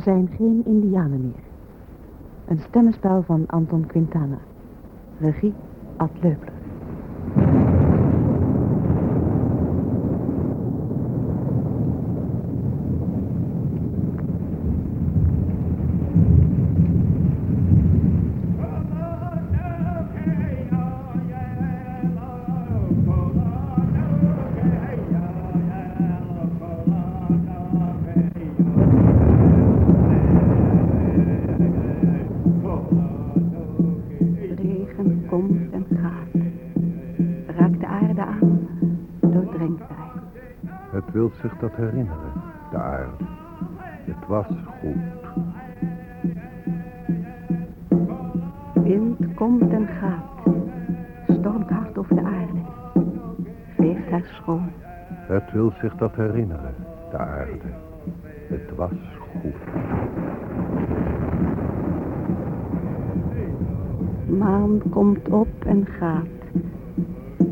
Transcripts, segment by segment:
Er zijn geen indianen meer. Een stemmenspel van Anton Quintana. Regie Ad Leupler. Zich dat herinneren, de aarde. Het was goed. Maan komt op en gaat.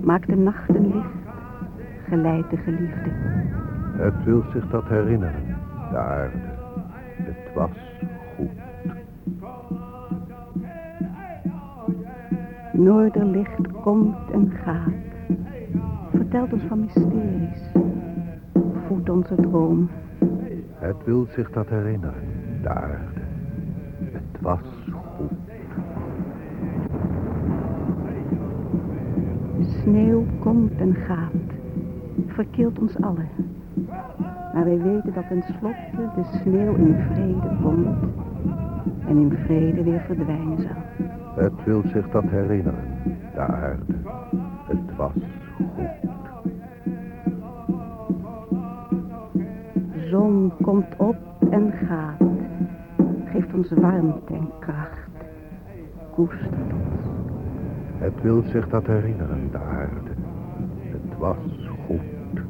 Maakt de nachten licht. Geleidt de geliefde. Het wil zich dat herinneren, de aarde. Het was goed. Noorderlicht komt en gaat. Vertelt ons van mysteries. Voedt onze droom. Het wil zich dat herinneren, de aarde. Het was goed. Sneeuw komt en gaat. Verkeelt ons allen. Maar wij weten dat tenslotte de sneeuw in vrede komt. En in vrede weer verdwijnen zal. Het wil zich dat herinneren, de aarde. Het was Zon komt op en gaat. Geeft ons warmte en kracht. Koestert ons. Het wil zich dat herinneren, de aarde. Het was goed.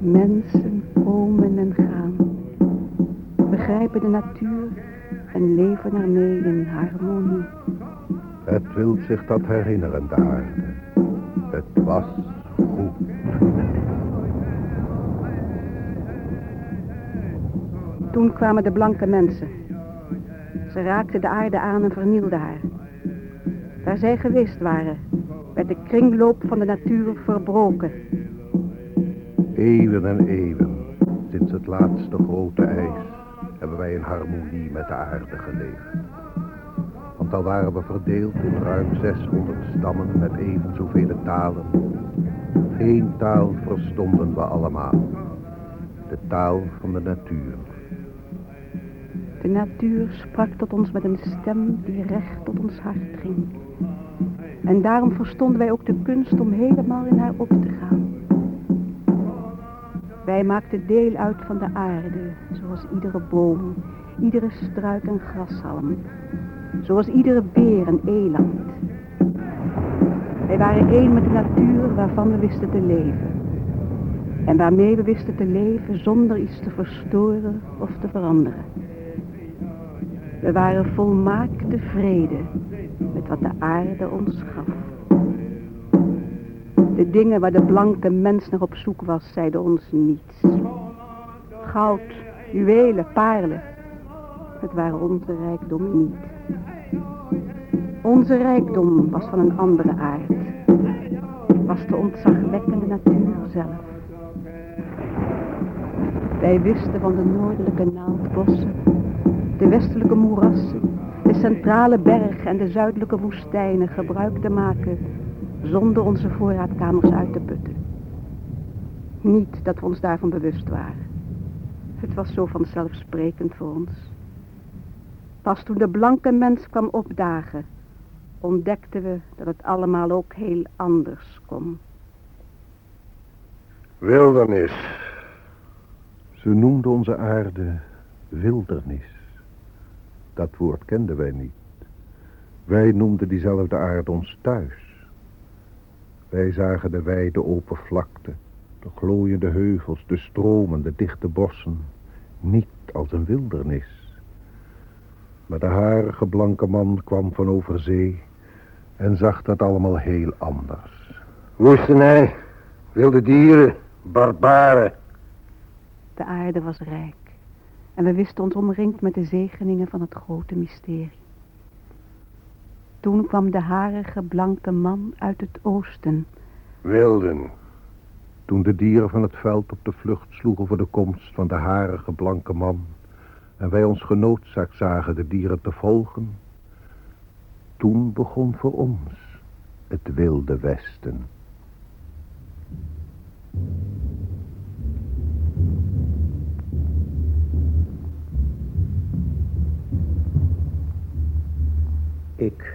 Mensen komen en gaan. Begrijpen de natuur en leven ermee in harmonie. Het wil zich dat herinneren, de aarde. Het was goed. Toen kwamen de blanke mensen. Ze raakten de aarde aan en vernielden haar. Waar zij geweest waren, werd de kringloop van de natuur verbroken. Eeuwen en eeuwen, sinds het laatste grote ijs, hebben wij in harmonie met de aarde geleefd. Want al waren we verdeeld in ruim 600 stammen met even zoveel talen. Eén taal verstonden we allemaal. De taal van de natuur. De natuur sprak tot ons met een stem die recht tot ons hart ging. En daarom verstonden wij ook de kunst om helemaal in haar op te gaan. Wij maakten deel uit van de aarde, zoals iedere boom, iedere struik en grashalm. Zoals iedere beer en eland. Wij waren één met de natuur waarvan we wisten te leven. En waarmee we wisten te leven zonder iets te verstoren of te veranderen. We waren volmaakte vrede met wat de aarde ons gaf. De dingen waar de blanke mens nog op zoek was, zeiden ons niets. Goud, juwelen, paarlen. Het waren onze rijkdommen niet. Onze rijkdom was van een andere aard. Was de ontzagwekkende natuur zelf. Wij wisten van de noordelijke naaldbossen, de westelijke moerassen, de centrale bergen en de zuidelijke woestijnen gebruik te maken zonder onze voorraadkamers uit te putten. Niet dat we ons daarvan bewust waren. Het was zo vanzelfsprekend voor ons. Pas toen de blanke mens kwam opdagen, ontdekten we dat het allemaal ook heel anders kon. Wildernis. Ze noemden onze aarde wildernis. Dat woord kenden wij niet. Wij noemden diezelfde aarde ons thuis. Wij zagen de wijde open vlakte, de glooiende heuvels, de stromen, de dichte bossen, niet als een wildernis. Maar de harige blanke man kwam van over zee en zag dat allemaal heel anders. Woestenij, wilde dieren, barbaren. De aarde was rijk. En we wisten ons omringd met de zegeningen van het grote mysterie. Toen kwam de harige, blanke man uit het oosten. Wilden. Toen de dieren van het veld op de vlucht sloegen voor de komst van de harige, blanke man... en wij ons genoodzaakt zagen de dieren te volgen... toen begon voor ons het wilde westen... Ik,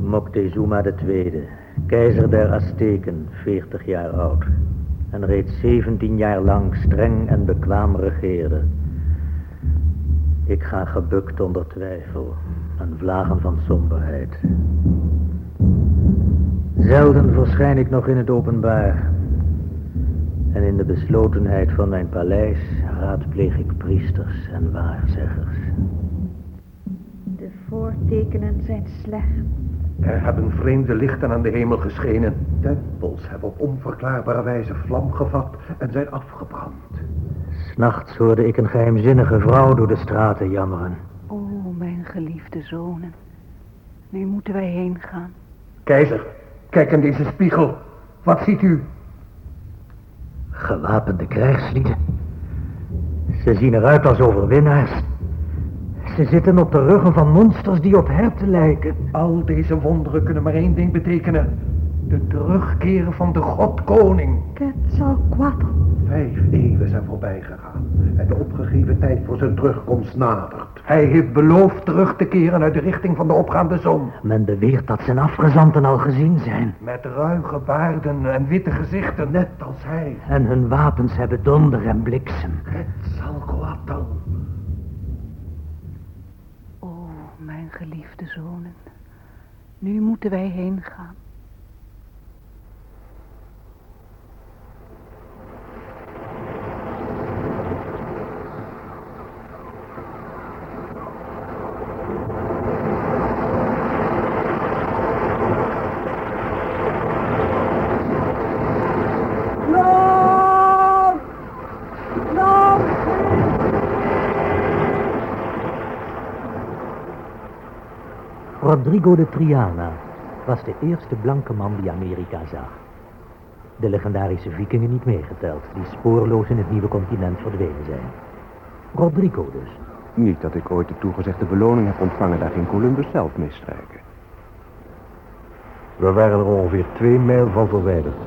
Moctezuma II, keizer der Azteken, 40 jaar oud. En reeds 17 jaar lang streng en bekwaam regeerde. Ik ga gebukt onder twijfel en vlagen van somberheid. Zelden verschijn ik nog in het openbaar. En in de beslotenheid van mijn paleis raadpleeg ik priesters en waarzeggers voortekenen zijn slecht. Er hebben vreemde lichten aan de hemel geschenen. Tempels hebben op onverklaarbare wijze vlam gevat en zijn afgebrand. S'nachts hoorde ik een geheimzinnige vrouw door de straten jammeren. O, mijn geliefde zonen. Nu moeten wij heen gaan. Keizer, kijk in deze spiegel. Wat ziet u? Gewapende krijgslieden. Ze zien eruit als overwinnaars. Ze zitten op de ruggen van monsters die op herten lijken. Al deze wonderen kunnen maar één ding betekenen. De terugkeren van de godkoning. Quetzalcoatl. Vijf eeuwen zijn voorbij gegaan. En de opgegeven tijd voor zijn terugkomst nadert. Hij heeft beloofd terug te keren uit de richting van de opgaande zon. Men beweert dat zijn afgezanten al gezien zijn. Met ruige baarden en witte gezichten, net als hij. En hun wapens hebben donder en bliksem. Quetzalcoatl. Nu moeten wij heen gaan. Rodrigo de Triana was de eerste blanke man die Amerika zag. De legendarische vikingen niet meegeteld, die spoorloos in het nieuwe continent verdwenen zijn. Rodrigo dus. Niet dat ik ooit de toegezegde beloning heb ontvangen, daar ging Columbus zelf misstrijken. We waren er ongeveer twee mijl van verwijderd.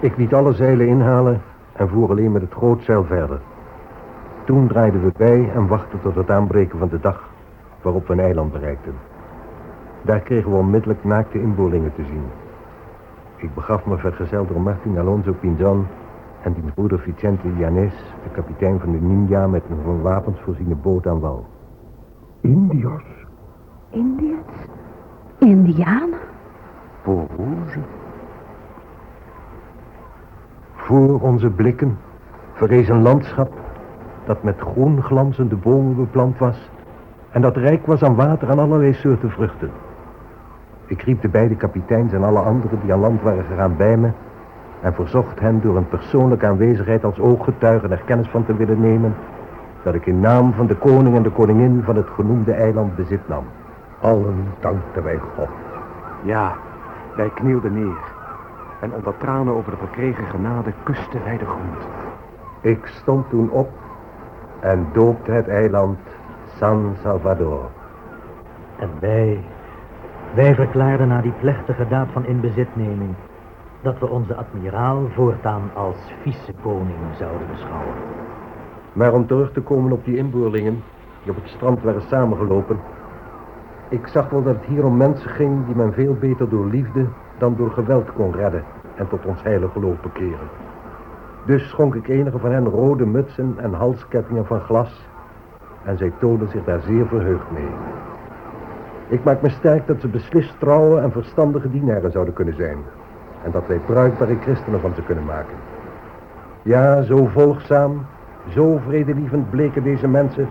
Ik liet alle zeilen inhalen en voer alleen met het grootzeil verder. Toen draaiden we bij en wachten tot het aanbreken van de dag waarop we een eiland bereikten. Daar kregen we onmiddellijk naakte inboorlingen te zien. Ik begaf me vergezeld door Martin Alonso Pinzon en diens broeder Vicente Yanes, de kapitein van de Ninja, met een van wapens voorziene boot aan wal. Indiërs? Indiërs? Indianen? Rouge. Voor onze blikken verrees een landschap dat met groen glanzende bomen beplant was en dat rijk was aan water en allerlei soorten vruchten. Ik riep de beide kapiteins en alle anderen die aan land waren gegaan bij me en verzocht hen door een persoonlijke aanwezigheid als ooggetuigen er kennis van te willen nemen dat ik in naam van de koning en de koningin van het genoemde eiland bezit nam. Allen dankten wij God. Ja, wij knielden neer en onder tranen over de verkregen genade kusten wij de grond. Ik stond toen op en doopte het eiland San Salvador. En wij wij verklaarden na die plechtige daad van inbezitneming dat we onze admiraal voortaan als vice-koning zouden beschouwen. Maar om terug te komen op die inboorlingen die op het strand waren samengelopen. Ik zag wel dat het hier om mensen ging die men veel beter door liefde dan door geweld kon redden en tot ons heilige geloof bekeren. Dus schonk ik enige van hen rode mutsen en halskettingen van glas en zij toonden zich daar zeer verheugd mee. Ik maak me sterk dat ze beslist trouwe en verstandige dienaren zouden kunnen zijn. En dat wij bruikbare christenen van ze kunnen maken. Ja, zo volgzaam, zo vredelievend bleken deze mensen...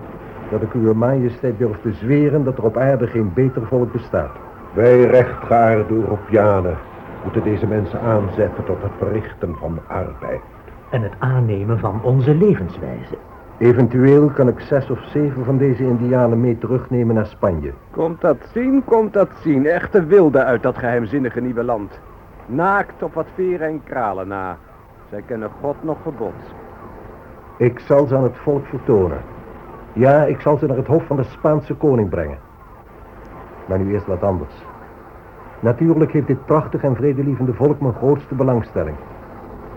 dat ik uw majesteit durf te zweren dat er op aarde geen beter volk bestaat. Wij rechtgeaarde Europeanen moeten deze mensen aanzetten tot het verrichten van arbeid. en het aannemen van onze levenswijze. Eventueel kan ik zes of zeven van deze indianen mee terugnemen naar Spanje. Komt dat zien, komt dat zien. Echte wilde uit dat geheimzinnige nieuwe land. Naakt op wat veren en kralen na. Zij kennen God nog gebod. Ik zal ze aan het volk vertonen. Ja, ik zal ze naar het hof van de Spaanse koning brengen. Maar nu eerst wat anders. Natuurlijk heeft dit prachtig en vredelievende volk mijn grootste belangstelling.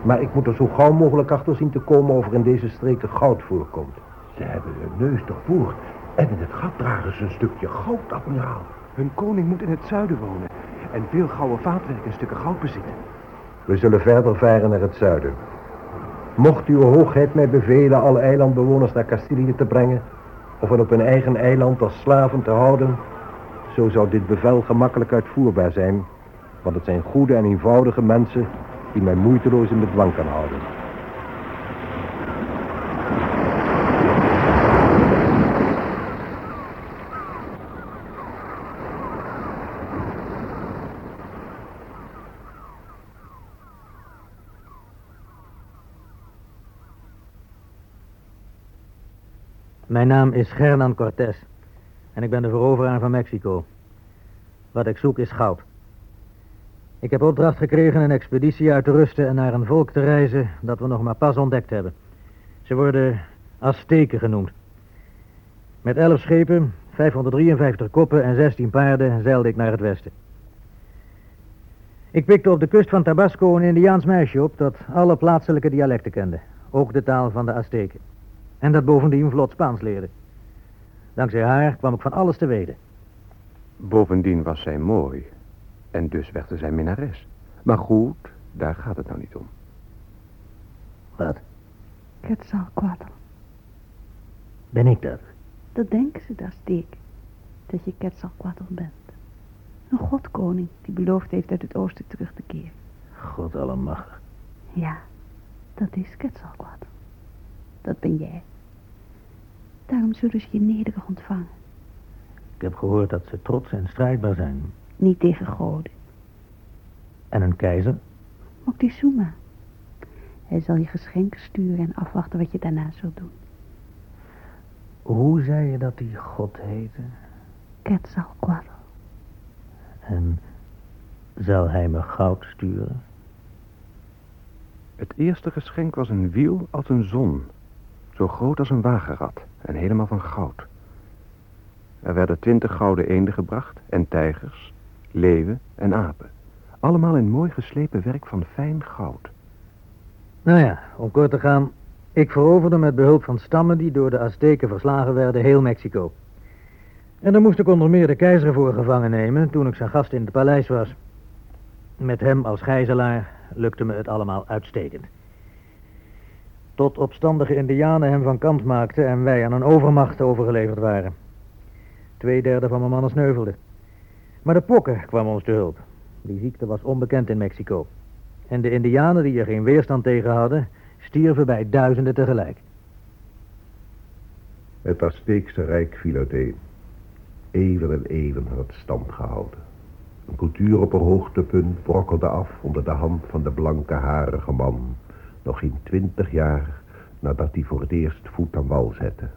Maar ik moet er zo gauw mogelijk achter zien te komen of er in deze streken goud voorkomt. Ze hebben hun neus doorboord en in het gat dragen ze een stukje goud, admiraal. Hun koning moet in het zuiden wonen. En veel gouden vaatwerk en stukken goud bezitten. We zullen verder varen naar het zuiden. Mocht uw hoogheid mij bevelen alle eilandbewoners naar Castilië te brengen... of hen op hun eigen eiland als slaven te houden... zo zou dit bevel gemakkelijk uitvoerbaar zijn... want het zijn goede en eenvoudige mensen... die mij moeiteloos in bedwang kan houden. Mijn naam is Hernan Cortés en ik ben de veroveraar van Mexico. Wat ik zoek is goud. Ik heb opdracht gekregen een expeditie uit te rusten en naar een volk te reizen dat we nog maar pas ontdekt hebben. Ze worden Azteken genoemd. Met elf schepen, 553 koppen en 16 paarden zeilde ik naar het westen. Ik pikte op de kust van Tabasco een Indiaans meisje op dat alle plaatselijke dialecten kende. Ook de taal van de Azteken. En dat bovendien vlot Spaans leerde. Dankzij haar kwam ik van alles te weten. Bovendien was zij mooi. En dus werd ze zijn minnares. Maar goed, daar gaat het nou niet om. Wat? Quetzalcoatl. Ben ik dat? Dat denken ze, daar steek. Dat je Quetzalcoatl bent. Een godkoning die beloofd heeft uit het oosten terug te keren. God allemachtig. Ja, dat is Quetzalcoatl. Dat ben jij. Daarom zullen ze je nederig ontvangen. Ik heb gehoord dat ze trots en strijdbaar zijn. Niet tegen goden. En een keizer? Moctezuma. Hij zal je geschenken sturen en afwachten wat je daarna zult doen. Hoe zei je dat die god heette? Quetzalcoatl. En zal hij me goud sturen? Het eerste geschenk was een wiel als een zon. Zo groot als een wagenrad en helemaal van goud. Er werden twintig gouden eenden gebracht en tijgers, leeuwen en apen. Allemaal in mooi geslepen werk van fijn goud. Nou ja, om kort te gaan. Ik veroverde met behulp van stammen die door de Azteken verslagen werden heel Mexico. En daar moest ik onder meer de keizer voor gevangen nemen toen ik zijn gast in het paleis was. Met hem als gijzelaar lukte me het allemaal uitstekend. Tot opstandige indianen hem van kant maakten en wij aan een overmacht overgeleverd waren. Tweederde van mijn mannen sneuvelde. Maar de pokken kwam ons te hulp. Die ziekte was onbekend in Mexico. En de indianen die er geen weerstand tegen hadden, stierven bij duizenden tegelijk. Het Azteekse rijk viel uiteen. Eeuwen en eeuwen had het stand gehouden. Een cultuur op een hoogtepunt brokkelde af onder de hand van de blanke harige man. Nog geen twintig jaar nadat hij voor het eerst voet aan wal zette.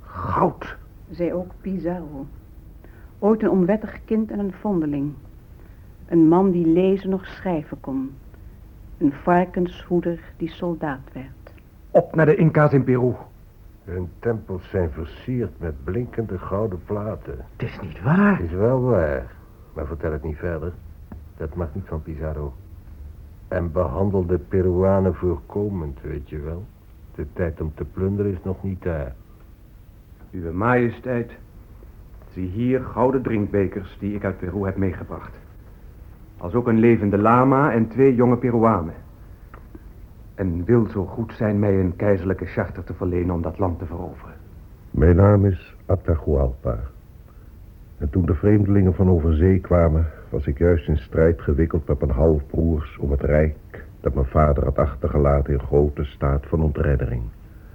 Goud! Zij ook Pizarro. Ooit een onwettig kind en een vondeling. Een man die lezen nog schrijven kon. Een varkenshoeder die soldaat werd. Op naar de Inca's in Peru. Hun tempels zijn versierd met blinkende gouden platen. Het is niet waar. Is wel waar, maar vertel het niet verder. Dat mag niet van Pizarro. En behandel de Peruanen voorkomend, weet je wel. De tijd om te plunderen is nog niet daar. Uwe majesteit, zie hier gouden drinkbekers die ik uit Peru heb meegebracht. Als ook een levende lama en twee jonge Peruanen. En wil zo goed zijn mij een keizerlijke charter te verlenen om dat land te veroveren. Mijn naam is Atahualpa. En toen de vreemdelingen van over zee kwamen, was ik juist in strijd gewikkeld met mijn halfbroers om het rijk dat mijn vader had achtergelaten in grote staat van ontreddering.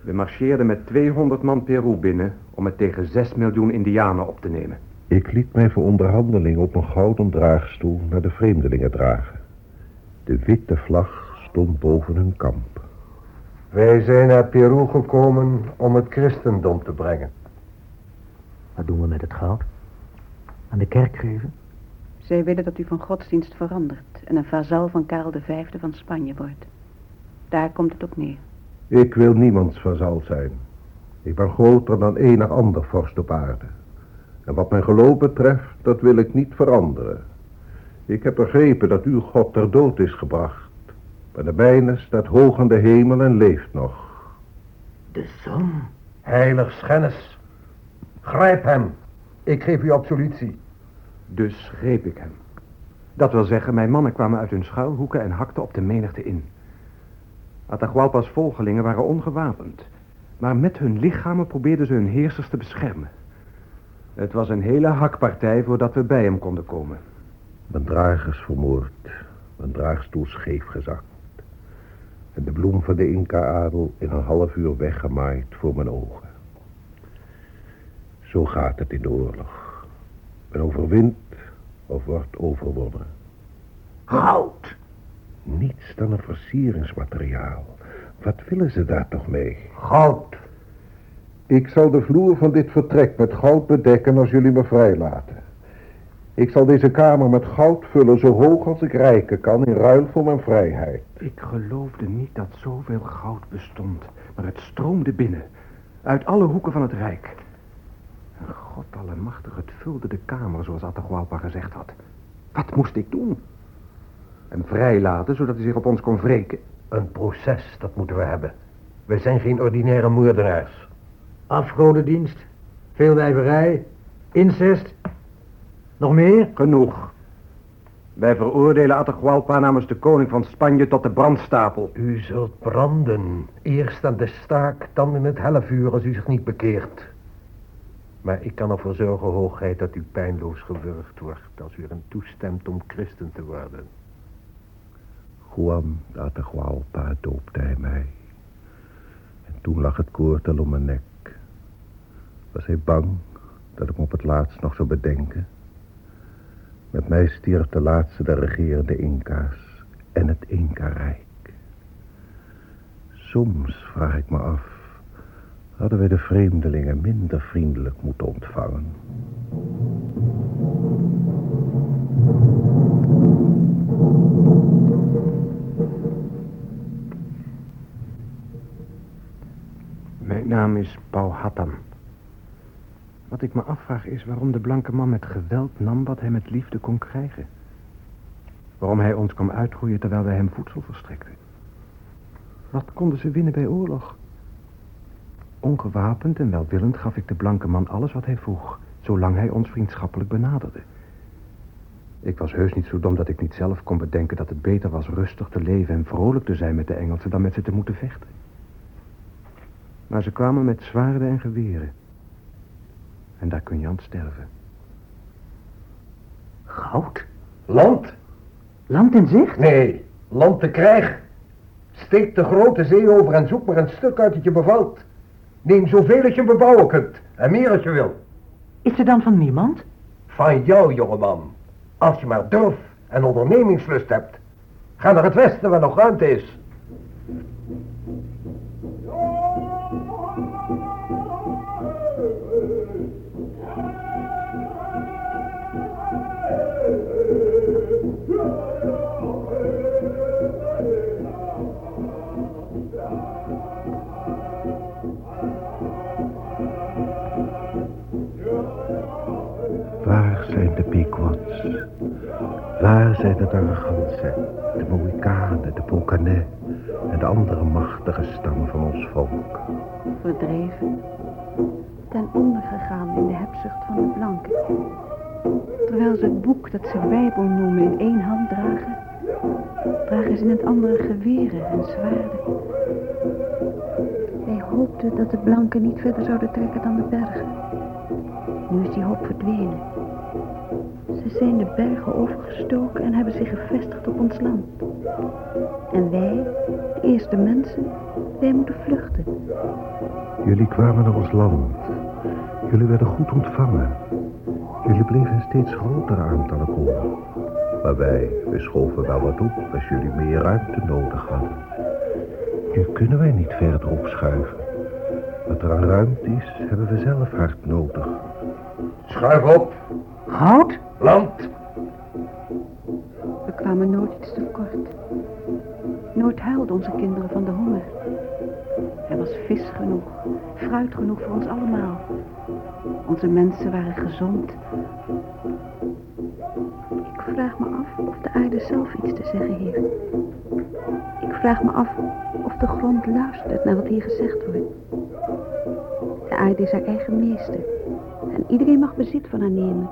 We marcheerden met 200 man Peru binnen om het tegen 6 miljoen indianen op te nemen. Ik liet mij voor onderhandeling op een gouden draagstoel naar de vreemdelingen dragen. De witte vlag stond boven hun kamp. Wij zijn naar Peru gekomen om het christendom te brengen. Wat doen we met het goud? Aan de kerk geven? Zij willen dat u van godsdienst verandert en een vazal van Karel V van Spanje wordt. Daar komt het op neer. Ik wil niemands vazal zijn. Ik ben groter dan enig ander vorst op aarde. En wat mijn geloof betreft, dat wil ik niet veranderen. Ik heb begrepen dat uw God ter dood is gebracht. Maar de mijne staat hoog in de hemel en leeft nog. De zon. Heilig schennis. Grijp hem. Ik geef u absolutie. Dus greep ik hem. Dat wil zeggen, mijn mannen kwamen uit hun schuilhoeken en hakten op de menigte in. Atahualpa's volgelingen waren ongewapend. Maar met hun lichamen probeerden ze hun heersers te beschermen. Het was een hele hakpartij voordat we bij hem konden komen. Mijn dragers vermoord. Mijn draagstoel scheef gezakt. En de bloem van de Inca-adel in een half uur weggemaaid voor mijn ogen. Zo gaat het in de oorlog. Men overwint of wordt overwonnen. Goud. Niets dan een versieringsmateriaal. Wat willen ze daar toch mee? Goud. Ik zal de vloer van dit vertrek met goud bedekken als jullie me vrijlaten. Ik zal deze kamer met goud vullen zo hoog als ik rijken kan in ruil voor mijn vrijheid. Ik geloofde niet dat zoveel goud bestond, maar het stroomde binnen, uit alle hoeken van het rijk. En God allemachtig, het vulde de kamer zoals Atahualpa gezegd had. Wat moest ik doen? Hem vrijlaten, zodat hij zich op ons kon wreken? Een proces, dat moeten we hebben. We zijn geen ordinaire moordenaars. Afgodendienst. Veelwijverij. Incest. Nog meer? Genoeg. Wij veroordelen Atahualpa namens de koning van Spanje tot de brandstapel. U zult branden. Eerst aan de staak, dan in het hellevuur als u zich niet bekeert. Maar ik kan ervoor zorgen, hoogheid, dat u pijnloos gewurgd wordt... als u erin toestemt om christen te worden. Juan de Atahualpa doopte hij mij. En toen lag het koortel om mijn nek. Was hij bang dat ik me op het laatst nog zou bedenken? Met mij stierf de laatste der regerende Inca's en het Inca-rijk. Soms vraag ik me af, hadden wij de vreemdelingen minder vriendelijk moeten ontvangen? Naam is Powhatan. Wat ik me afvraag is waarom de blanke man met geweld nam wat hij met liefde kon krijgen. Waarom hij ons kwam uitgroeien terwijl wij hem voedsel verstrekten. Wat konden ze winnen bij oorlog? Ongewapend en welwillend gaf ik de blanke man alles wat hij vroeg, zolang hij ons vriendschappelijk benaderde. Ik was heus niet zo dom dat ik niet zelf kon bedenken dat het beter was rustig te leven en vrolijk te zijn met de Engelsen dan met ze te moeten vechten. Maar ze kwamen met zwaarden en geweren. En daar kun je aan sterven. Goud? Land? Land in zicht? Nee, land te krijgen. Steek de grote zee over en zoek maar een stuk uit dat je bevalt. Neem zoveel als je bebouwen kunt. En meer als je wil. Is er dan van niemand? Van jou, jongeman. Als je maar durf en ondernemingslust hebt. Ga naar het westen waar nog ruimte is. Waar zijn de Narragansett, de Mohikanen, de Pocanais en de andere machtige stammen van ons volk? Verdreven, ten onder gegaan in de hebzucht van de blanken. Terwijl ze het boek dat ze Bijbel noemen in één hand dragen, dragen ze in het andere geweren en zwaarden. Wij hoopten dat de blanken niet verder zouden trekken dan de bergen. Nu is die hoop verdwenen. Ze zijn de bergen overgestoken en hebben zich gevestigd op ons land. En wij, de eerste mensen, wij moeten vluchten. Jullie kwamen naar ons land. Jullie werden goed ontvangen. Jullie bleven in steeds grotere aantallen komen. Maar wij, we schoven wel wat op als jullie meer ruimte nodig hadden. Nu kunnen wij niet verder opschuiven. Wat er aan ruimte is, hebben we zelf hard nodig. Schuif op. Goud? Land. We kwamen nooit iets tekort. Nooit huilden onze kinderen van de honger. Er was vis genoeg, fruit genoeg voor ons allemaal. Onze mensen waren gezond. Ik vraag me af of de aarde zelf iets te zeggen heeft. Ik vraag me af of de grond luistert naar wat hier gezegd wordt. De aarde is haar eigen meester. En iedereen mag bezit van haar nemen.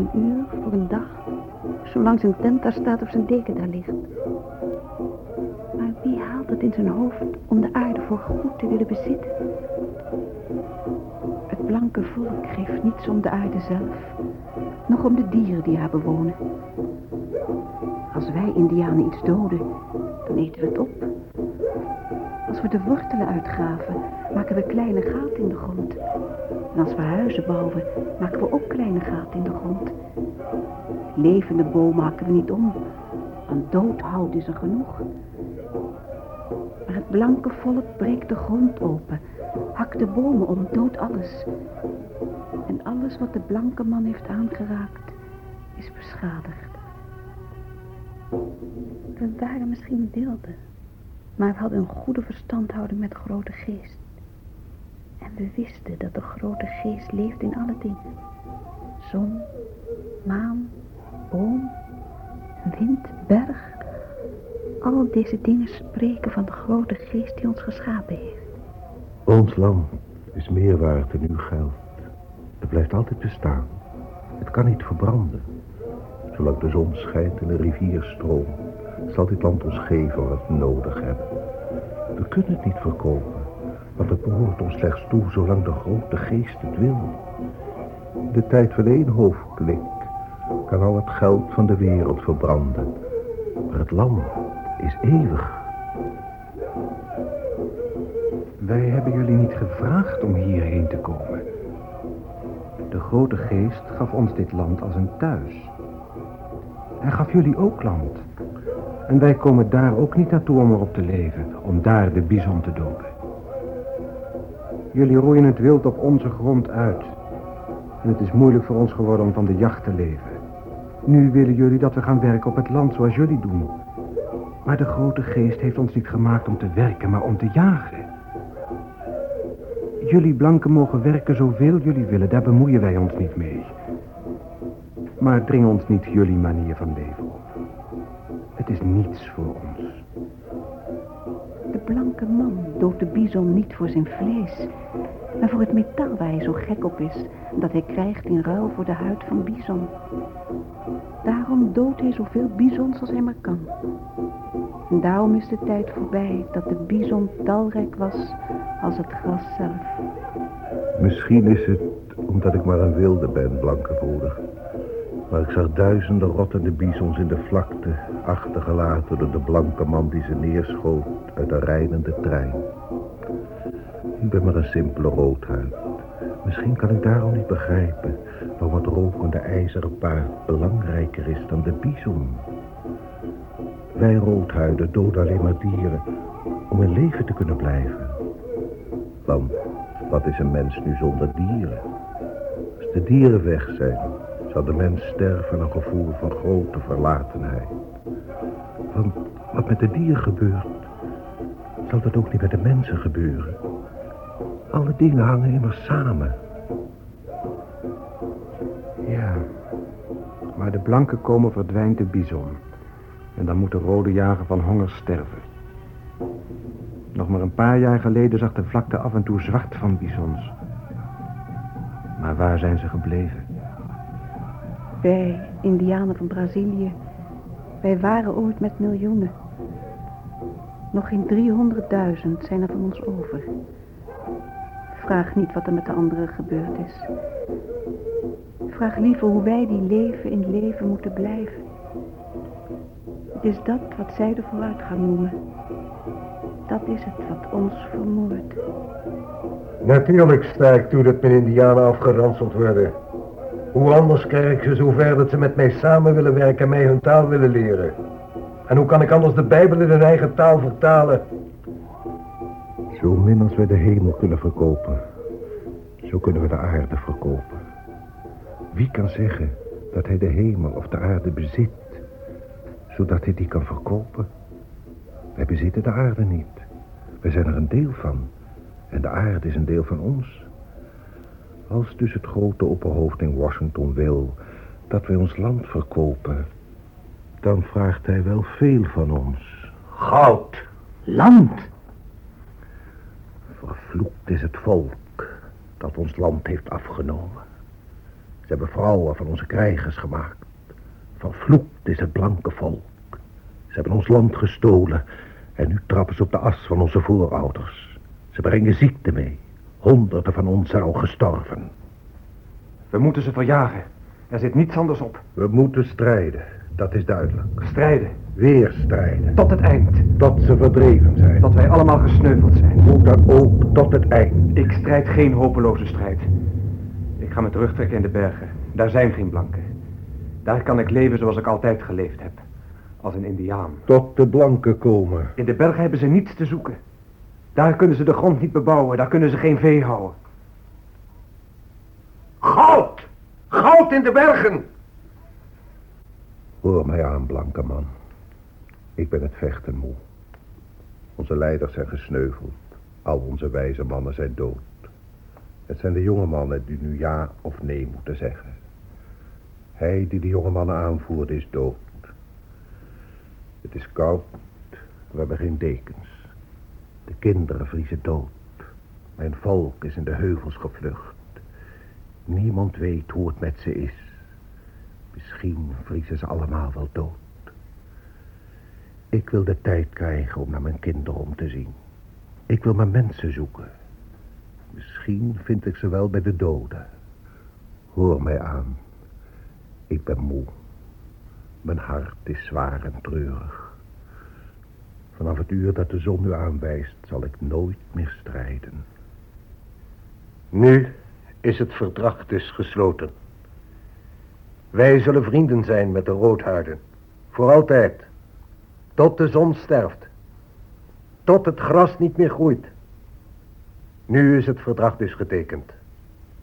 Een uur, voor een dag. Zolang zijn tent daar staat of zijn deken daar ligt. Maar wie haalt het in zijn hoofd om de aarde voor goed te willen bezitten? Het blanke volk geeft niets om de aarde zelf. Nog om de dieren die haar bewonen. Als wij indianen iets doden, dan eten we het op. Als we de wortelen uitgraven, maken we kleine gaten in de grond. En als we huizen bouwen, maken we ook kleine gaten in de grond. Levende bomen hakken we niet om, want doodhout is er genoeg. Maar het blanke volk breekt de grond open, hakt de bomen om, doodt alles. En alles wat de blanke man heeft aangeraakt, is beschadigd. We waren misschien wilden, maar we hadden een goede verstandhouding met grote geest. We wisten dat de grote geest leeft in alle dingen. Zon, maan, boom, wind, berg. Al deze dingen spreken van de grote geest die ons geschapen heeft. Ons land is meer waard dan uw geld. Het blijft altijd bestaan. Het kan niet verbranden. Zolang de zon schijnt en de rivier stroomt, zal dit land ons geven wat we nodig hebben. We kunnen het niet verkopen, want het behoort ons slechts toe zolang de grote geest het wil. De tijd van één hoofdklik kan al het geld van de wereld verbranden. Maar het land is eeuwig. Wij hebben jullie niet gevraagd om hierheen te komen. De grote geest gaf ons dit land als een thuis. Hij gaf jullie ook land. En wij komen daar ook niet naartoe om erop te leven, om daar de bison te doden. Jullie roeien het wild op onze grond uit. En het is moeilijk voor ons geworden om van de jacht te leven. Nu willen jullie dat we gaan werken op het land zoals jullie doen. Maar de grote geest heeft ons niet gemaakt om te werken, maar om te jagen. Jullie blanken mogen werken zoveel jullie willen, daar bemoeien wij ons niet mee. Maar dring ons niet jullie manier van leven op. Het is niets voor ons. De blanke man doodt de bison niet voor zijn vlees, maar voor het metaal waar hij zo gek op is, dat hij krijgt in ruil voor de huid van bison. Daarom doodt hij zoveel bisons als hij maar kan. En daarom is de tijd voorbij dat de bison talrijk was als het gras zelf. Misschien is het omdat ik maar een wilde ben, blanke broeder. Maar ik zag duizenden rottende bisons in de vlakte, achtergelaten door de blanke man die ze neerschoot uit een rijdende trein. Ik ben maar een simpele roodhuid. Misschien kan ik daarom niet begrijpen waarom het rokende ijzeren paard belangrijker is dan de bison. Wij roodhuiden doden alleen maar dieren om in leven te kunnen blijven. Want wat is een mens nu zonder dieren? Als de dieren weg zijn, zal de mens sterven een gevoel van grote verlatenheid. Want wat met de dieren gebeurt, zal dat ook niet met de mensen gebeuren. Alle dingen hangen immers samen. Ja, waar de blanken komen verdwijnt de bison. En dan moet de rode jager van honger sterven. Nog maar een paar jaar geleden zag de vlakte af en toe zwart van bisons. Maar waar zijn ze gebleven? Wij, indianen van Brazilië, wij waren ooit met miljoenen. Nog geen 300.000 zijn er van ons over. Vraag niet wat er met de anderen gebeurd is. Vraag liever hoe wij die leven in leven moeten blijven. Het is dat wat zij de vooruitgang noemen. Dat is het wat ons vermoordt. Natuurlijk sta ik toe dat mijn indianen afgeranseld worden. Hoe anders krijg ik ze zover dat ze met mij samen willen werken en mij hun taal willen leren? En hoe kan ik anders de Bijbel in hun eigen taal vertalen? Zo min als wij de hemel kunnen verkopen, zo kunnen we de aarde verkopen. Wie kan zeggen dat hij de hemel of de aarde bezit, zodat hij die kan verkopen? Wij bezitten de aarde niet. Wij zijn er een deel van. En de aarde is een deel van ons. Als dus het grote opperhoofd in Washington wil dat wij ons land verkopen, dan vraagt hij wel veel van ons. Goud. Land! Vervloekt is het volk dat ons land heeft afgenomen. Ze hebben vrouwen van onze krijgers gemaakt. Vervloekt is het blanke volk. Ze hebben ons land gestolen en nu trappen ze op de as van onze voorouders. Ze brengen ziekte mee. Honderden van ons zijn al gestorven. We moeten ze verjagen. Er zit niets anders op. We moeten strijden, dat is duidelijk. Strijden. Weer strijden, Tot het eind. tot ze verdreven zijn. Tot wij allemaal gesneuveld zijn. Hoe dan ook, tot het eind. Ik strijd geen hopeloze strijd. Ik ga me terugtrekken in de bergen. Daar zijn geen blanken. Daar kan ik leven zoals ik altijd geleefd heb. Als een indiaan. Tot de blanken komen. In de bergen hebben ze niets te zoeken. Daar kunnen ze de grond niet bebouwen. Daar kunnen ze geen vee houden. Goud. Goud in de bergen. Hoor mij aan, blanke man. Ik ben het vechten moe. Onze leiders zijn gesneuveld. Al onze wijze mannen zijn dood. Het zijn de jonge mannen die nu ja of nee moeten zeggen. Hij die de jonge mannen aanvoerde is dood. Het is koud. We hebben geen dekens. De kinderen vriezen dood. Mijn volk is in de heuvels gevlucht. Niemand weet hoe het met ze is. Misschien vriezen ze allemaal wel dood. Ik wil de tijd krijgen om naar mijn kinderen om te zien. Ik wil mijn mensen zoeken. Misschien vind ik ze wel bij de doden. Hoor mij aan. Ik ben moe. Mijn hart is zwaar en treurig. Vanaf het uur dat de zon u aanwijst, zal ik nooit meer strijden. Nu is het verdrag dus gesloten. Wij zullen vrienden zijn met de roodhuiden. Voor altijd. Tot de zon sterft. Tot het gras niet meer groeit. Nu is het verdrag dus getekend.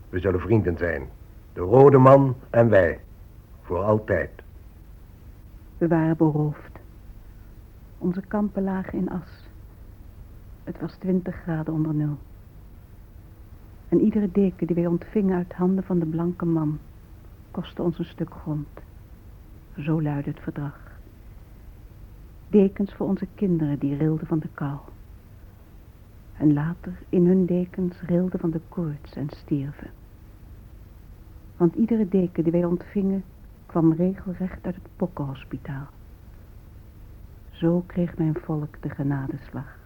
We zullen vrienden zijn. De rode man en wij. Voor altijd. We waren beroofd. Onze kampen lagen in as. Het was twintig graden onder nul. En iedere deken die wij ontvingen uit handen van de blanke man kostte ons een stuk grond. Zo luidde het verdrag. Dekens voor onze kinderen die rilden van de kou. En later in hun dekens rilden van de koorts en stierven. Want iedere deken die wij ontvingen kwam regelrecht uit het pokkenhospitaal. Zo kreeg mijn volk de genadeslag.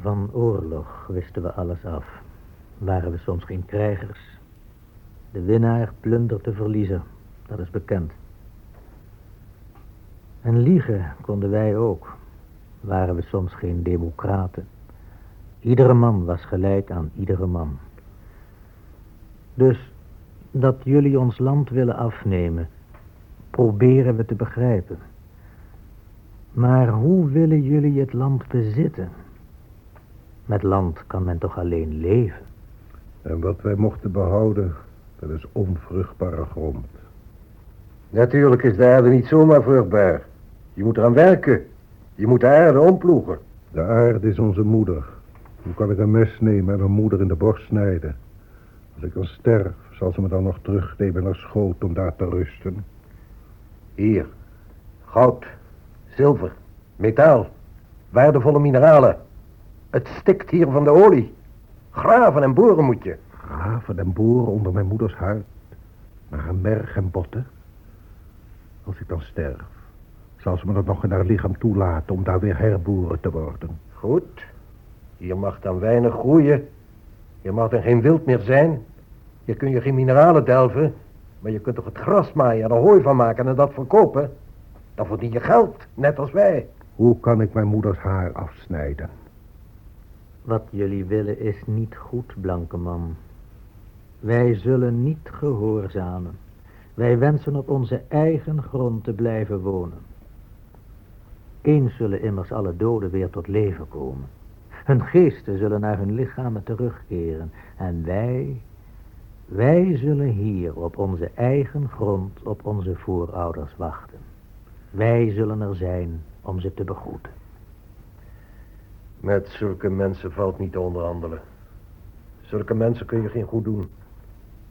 Van oorlog wisten we alles af. Waren we soms geen krijgers. De winnaar plundert de verliezer, dat is bekend. En liegen konden wij ook. Waren we soms geen democraten. Iedere man was gelijk aan iedere man. Dus dat jullie ons land willen afnemen, proberen we te begrijpen. Maar hoe willen jullie het land bezitten? Met land kan men toch alleen leven? En wat wij mochten behouden, dat is onvruchtbare grond. Natuurlijk is de aarde niet zomaar vruchtbaar. Je moet eraan werken. Je moet de aarde omploegen. De aarde is onze moeder. Hoe kan ik een mes nemen en mijn moeder in de borst snijden? Als ik dan sterf, zal ze me dan nog terugnemen naar schoot om daar te rusten. Hier. Goud. Zilver. Metaal. Waardevolle mineralen. Het stikt hier van de olie. Graven en boren moet je. Graven en boren onder mijn moeders huid. Naar een merg en botten. Als ik dan sterf, zal ze me dat nog in haar lichaam toelaten om daar weer herboren te worden. Goed. Hier mag dan weinig groeien. Je mag er geen wild meer zijn. Je kunt je geen mineralen delven. Maar je kunt toch het gras maaien en er hooi van maken en dat verkopen. Dan verdien je geld, net als wij. Hoe kan ik mijn moeders haar afsnijden? Wat jullie willen is niet goed, blanke man. Wij zullen niet gehoorzamen. Wij wensen op onze eigen grond te blijven wonen. Eens zullen immers alle doden weer tot leven komen. Hun geesten zullen naar hun lichamen terugkeren. En wij, wij zullen hier op onze eigen grond op onze voorouders wachten. Wij zullen er zijn om ze te begroeten. Met zulke mensen valt niet te onderhandelen. Zulke mensen kun je geen goed doen.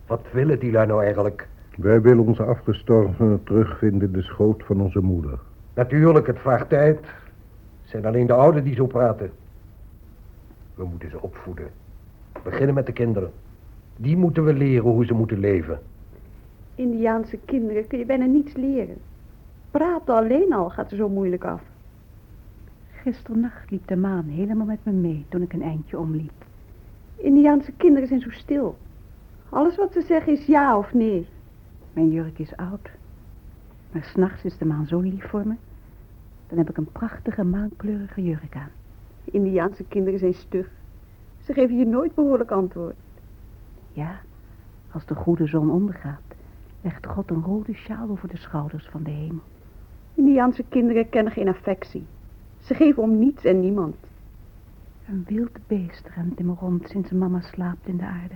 Wat willen die lui nou eigenlijk? Wij willen onze afgestorvenen terugvinden in de schoot van onze moeder. Natuurlijk, het vraagt tijd. Het zijn alleen de ouden die zo praten. We moeten ze opvoeden. Beginnen met de kinderen. Die moeten we leren hoe ze moeten leven. Indiaanse kinderen kun je bijna niets leren. Praten alleen al gaat er zo moeilijk af. Gisternacht liep de maan helemaal met me mee toen ik een eindje omliep. Indiaanse kinderen zijn zo stil. Alles wat ze zeggen is ja of nee. Mijn jurk is oud. Maar s'nachts is de maan zo lief voor me. Dan heb ik een prachtige maankleurige jurk aan. Indiaanse kinderen zijn stug. Ze geven je nooit behoorlijk antwoord. Ja, als de goede zon ondergaat, legt God een rode sjaal over de schouders van de hemel. Indiaanse kinderen kennen geen affectie. Ze geven om niets en niemand. Een wild beest rent in me rond sinds mama slaapt in de aarde.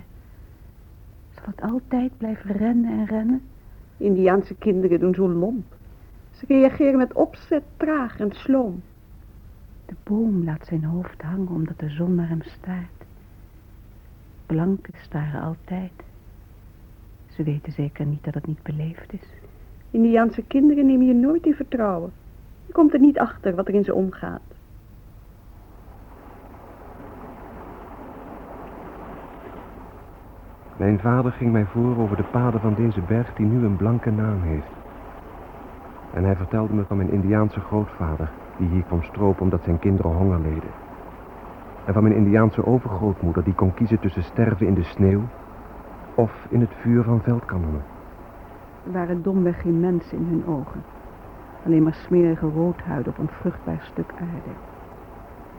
Zal het altijd blijven rennen en rennen? Indiaanse kinderen doen zo lomp. Ze reageren met opzet traag en sloom. De boom laat zijn hoofd hangen omdat de zon naar hem staart. Blanken staren altijd. Ze weten zeker niet dat het niet beleefd is. Indiaanse kinderen nemen je nooit in vertrouwen. Je komt er niet achter wat er in ze omgaat. Mijn vader ging mij voor over de paden van deze berg die nu een blanke naam heeft. En hij vertelde me van mijn Indiaanse grootvader, die hier kwam stropen omdat zijn kinderen honger leden. En van mijn Indiaanse overgrootmoeder, die kon kiezen tussen sterven in de sneeuw of in het vuur van veldkanonnen. Er waren domweg geen mensen in hun ogen. Alleen maar smerige roodhuiden op een vruchtbaar stuk aarde.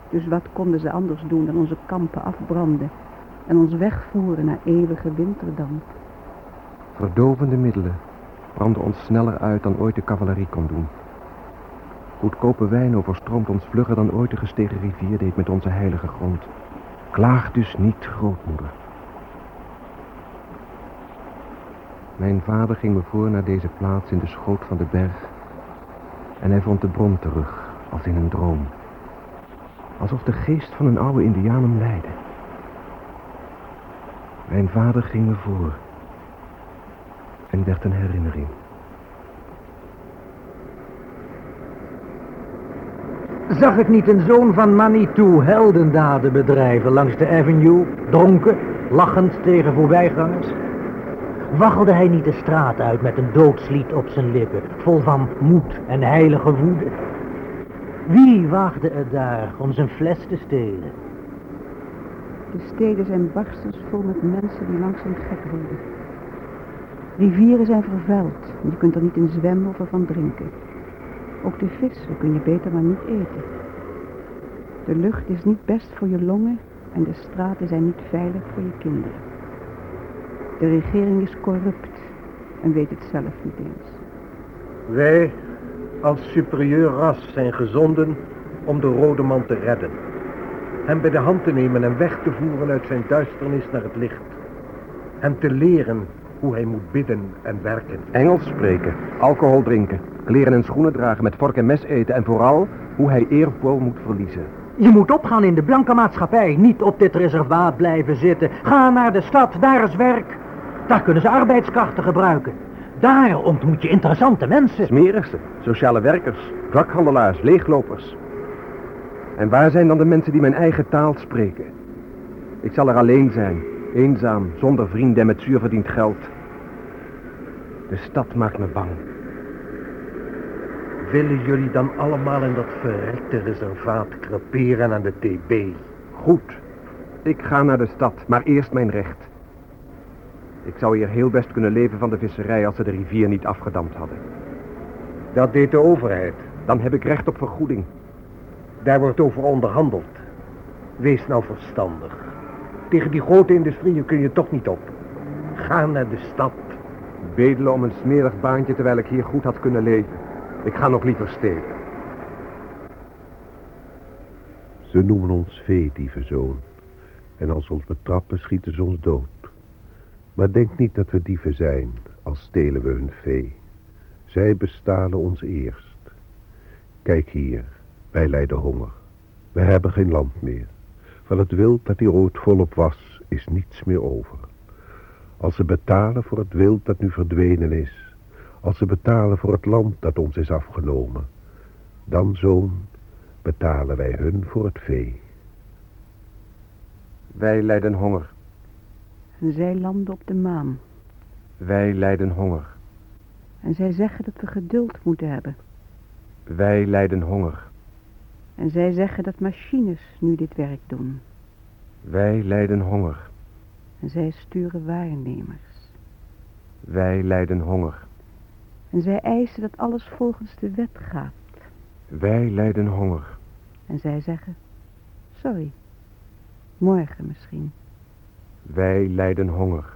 Dus wat konden ze anders doen dan onze kampen afbranden en ons wegvoeren naar eeuwige winterdamp? Verdovende middelen brandden ons sneller uit dan ooit de cavalerie kon doen. Goedkope wijn overstroomt ons vlugger dan ooit de gestegen rivier deed met onze heilige grond. Klaag dus niet, grootmoeder. Mijn vader ging me voor naar deze plaats in de schoot van de berg. En hij vond de bron terug, als in een droom. Alsof de geest van een oude indiaan hem leidde. Mijn vader ging me voor. En werd een herinnering. Zag ik niet een zoon van Manitou heldendaden bedrijven langs de avenue, dronken, lachend tegen voorbijgangers? Waggelde hij niet de straat uit met een doodslied op zijn lippen, vol van moed en heilige woede? Wie waagde het daar om zijn fles te stelen? De steden zijn barstens vol met mensen die langzaam gek worden. Rivieren zijn vervuild. Je kunt er niet in zwemmen of ervan drinken. Ook de vissen kun je beter maar niet eten. De lucht is niet best voor je longen en de straten zijn niet veilig voor je kinderen. De regering is corrupt en weet het zelf niet eens. Wij, als superieur ras, zijn gezonden om de rode man te redden. Hem bij de hand te nemen en weg te voeren uit zijn duisternis naar het licht. Hem te leren hoe hij moet bidden en werken. Engels spreken, alcohol drinken, kleren en schoenen dragen, met vork en mes eten en vooral hoe hij eervol moet verliezen. Je moet opgaan in de blanke maatschappij, niet op dit reservaat blijven zitten. Ga naar de stad, daar is werk. Daar kunnen ze arbeidskrachten gebruiken. Daar ontmoet je interessante mensen. Smerigste, sociale werkers, drakhandelaars, leeglopers. En waar zijn dan de mensen die mijn eigen taal spreken? Ik zal er alleen zijn, eenzaam, zonder vrienden en met zuur verdiend geld. De stad maakt me bang. Willen jullie dan allemaal in dat verrekte reservaat creperen aan de TB? Goed, ik ga naar de stad, maar eerst mijn recht. Ik zou hier heel best kunnen leven van de visserij als ze de rivier niet afgedamd hadden. Dat deed de overheid. Dan heb ik recht op vergoeding. Daar wordt over onderhandeld. Wees nou verstandig. Tegen die grote industrieën kun je toch niet op. Ga naar de stad. Bedelen om een smerig baantje terwijl ik hier goed had kunnen leven. Ik ga nog liever stelen. Ze noemen ons veedievenzoon. En als ze ons betrappen, schieten ze ons dood. Maar denk niet dat we dieven zijn, als stelen we hun vee. Zij bestalen ons eerst. Kijk hier, wij lijden honger. We hebben geen land meer. Van het wild dat hier ooit volop was, is niets meer over. Als ze betalen voor het wild dat nu verdwenen is, als ze betalen voor het land dat ons is afgenomen, dan, zoon, betalen wij hun voor het vee. Wij lijden honger. En zij landen op de maan. Wij lijden honger. En zij zeggen dat we geduld moeten hebben. Wij lijden honger. En zij zeggen dat machines nu dit werk doen. Wij lijden honger. En zij sturen waarnemers. Wij lijden honger. En zij eisen dat alles volgens de wet gaat. Wij lijden honger. En zij zeggen, sorry, morgen misschien. Wij lijden honger.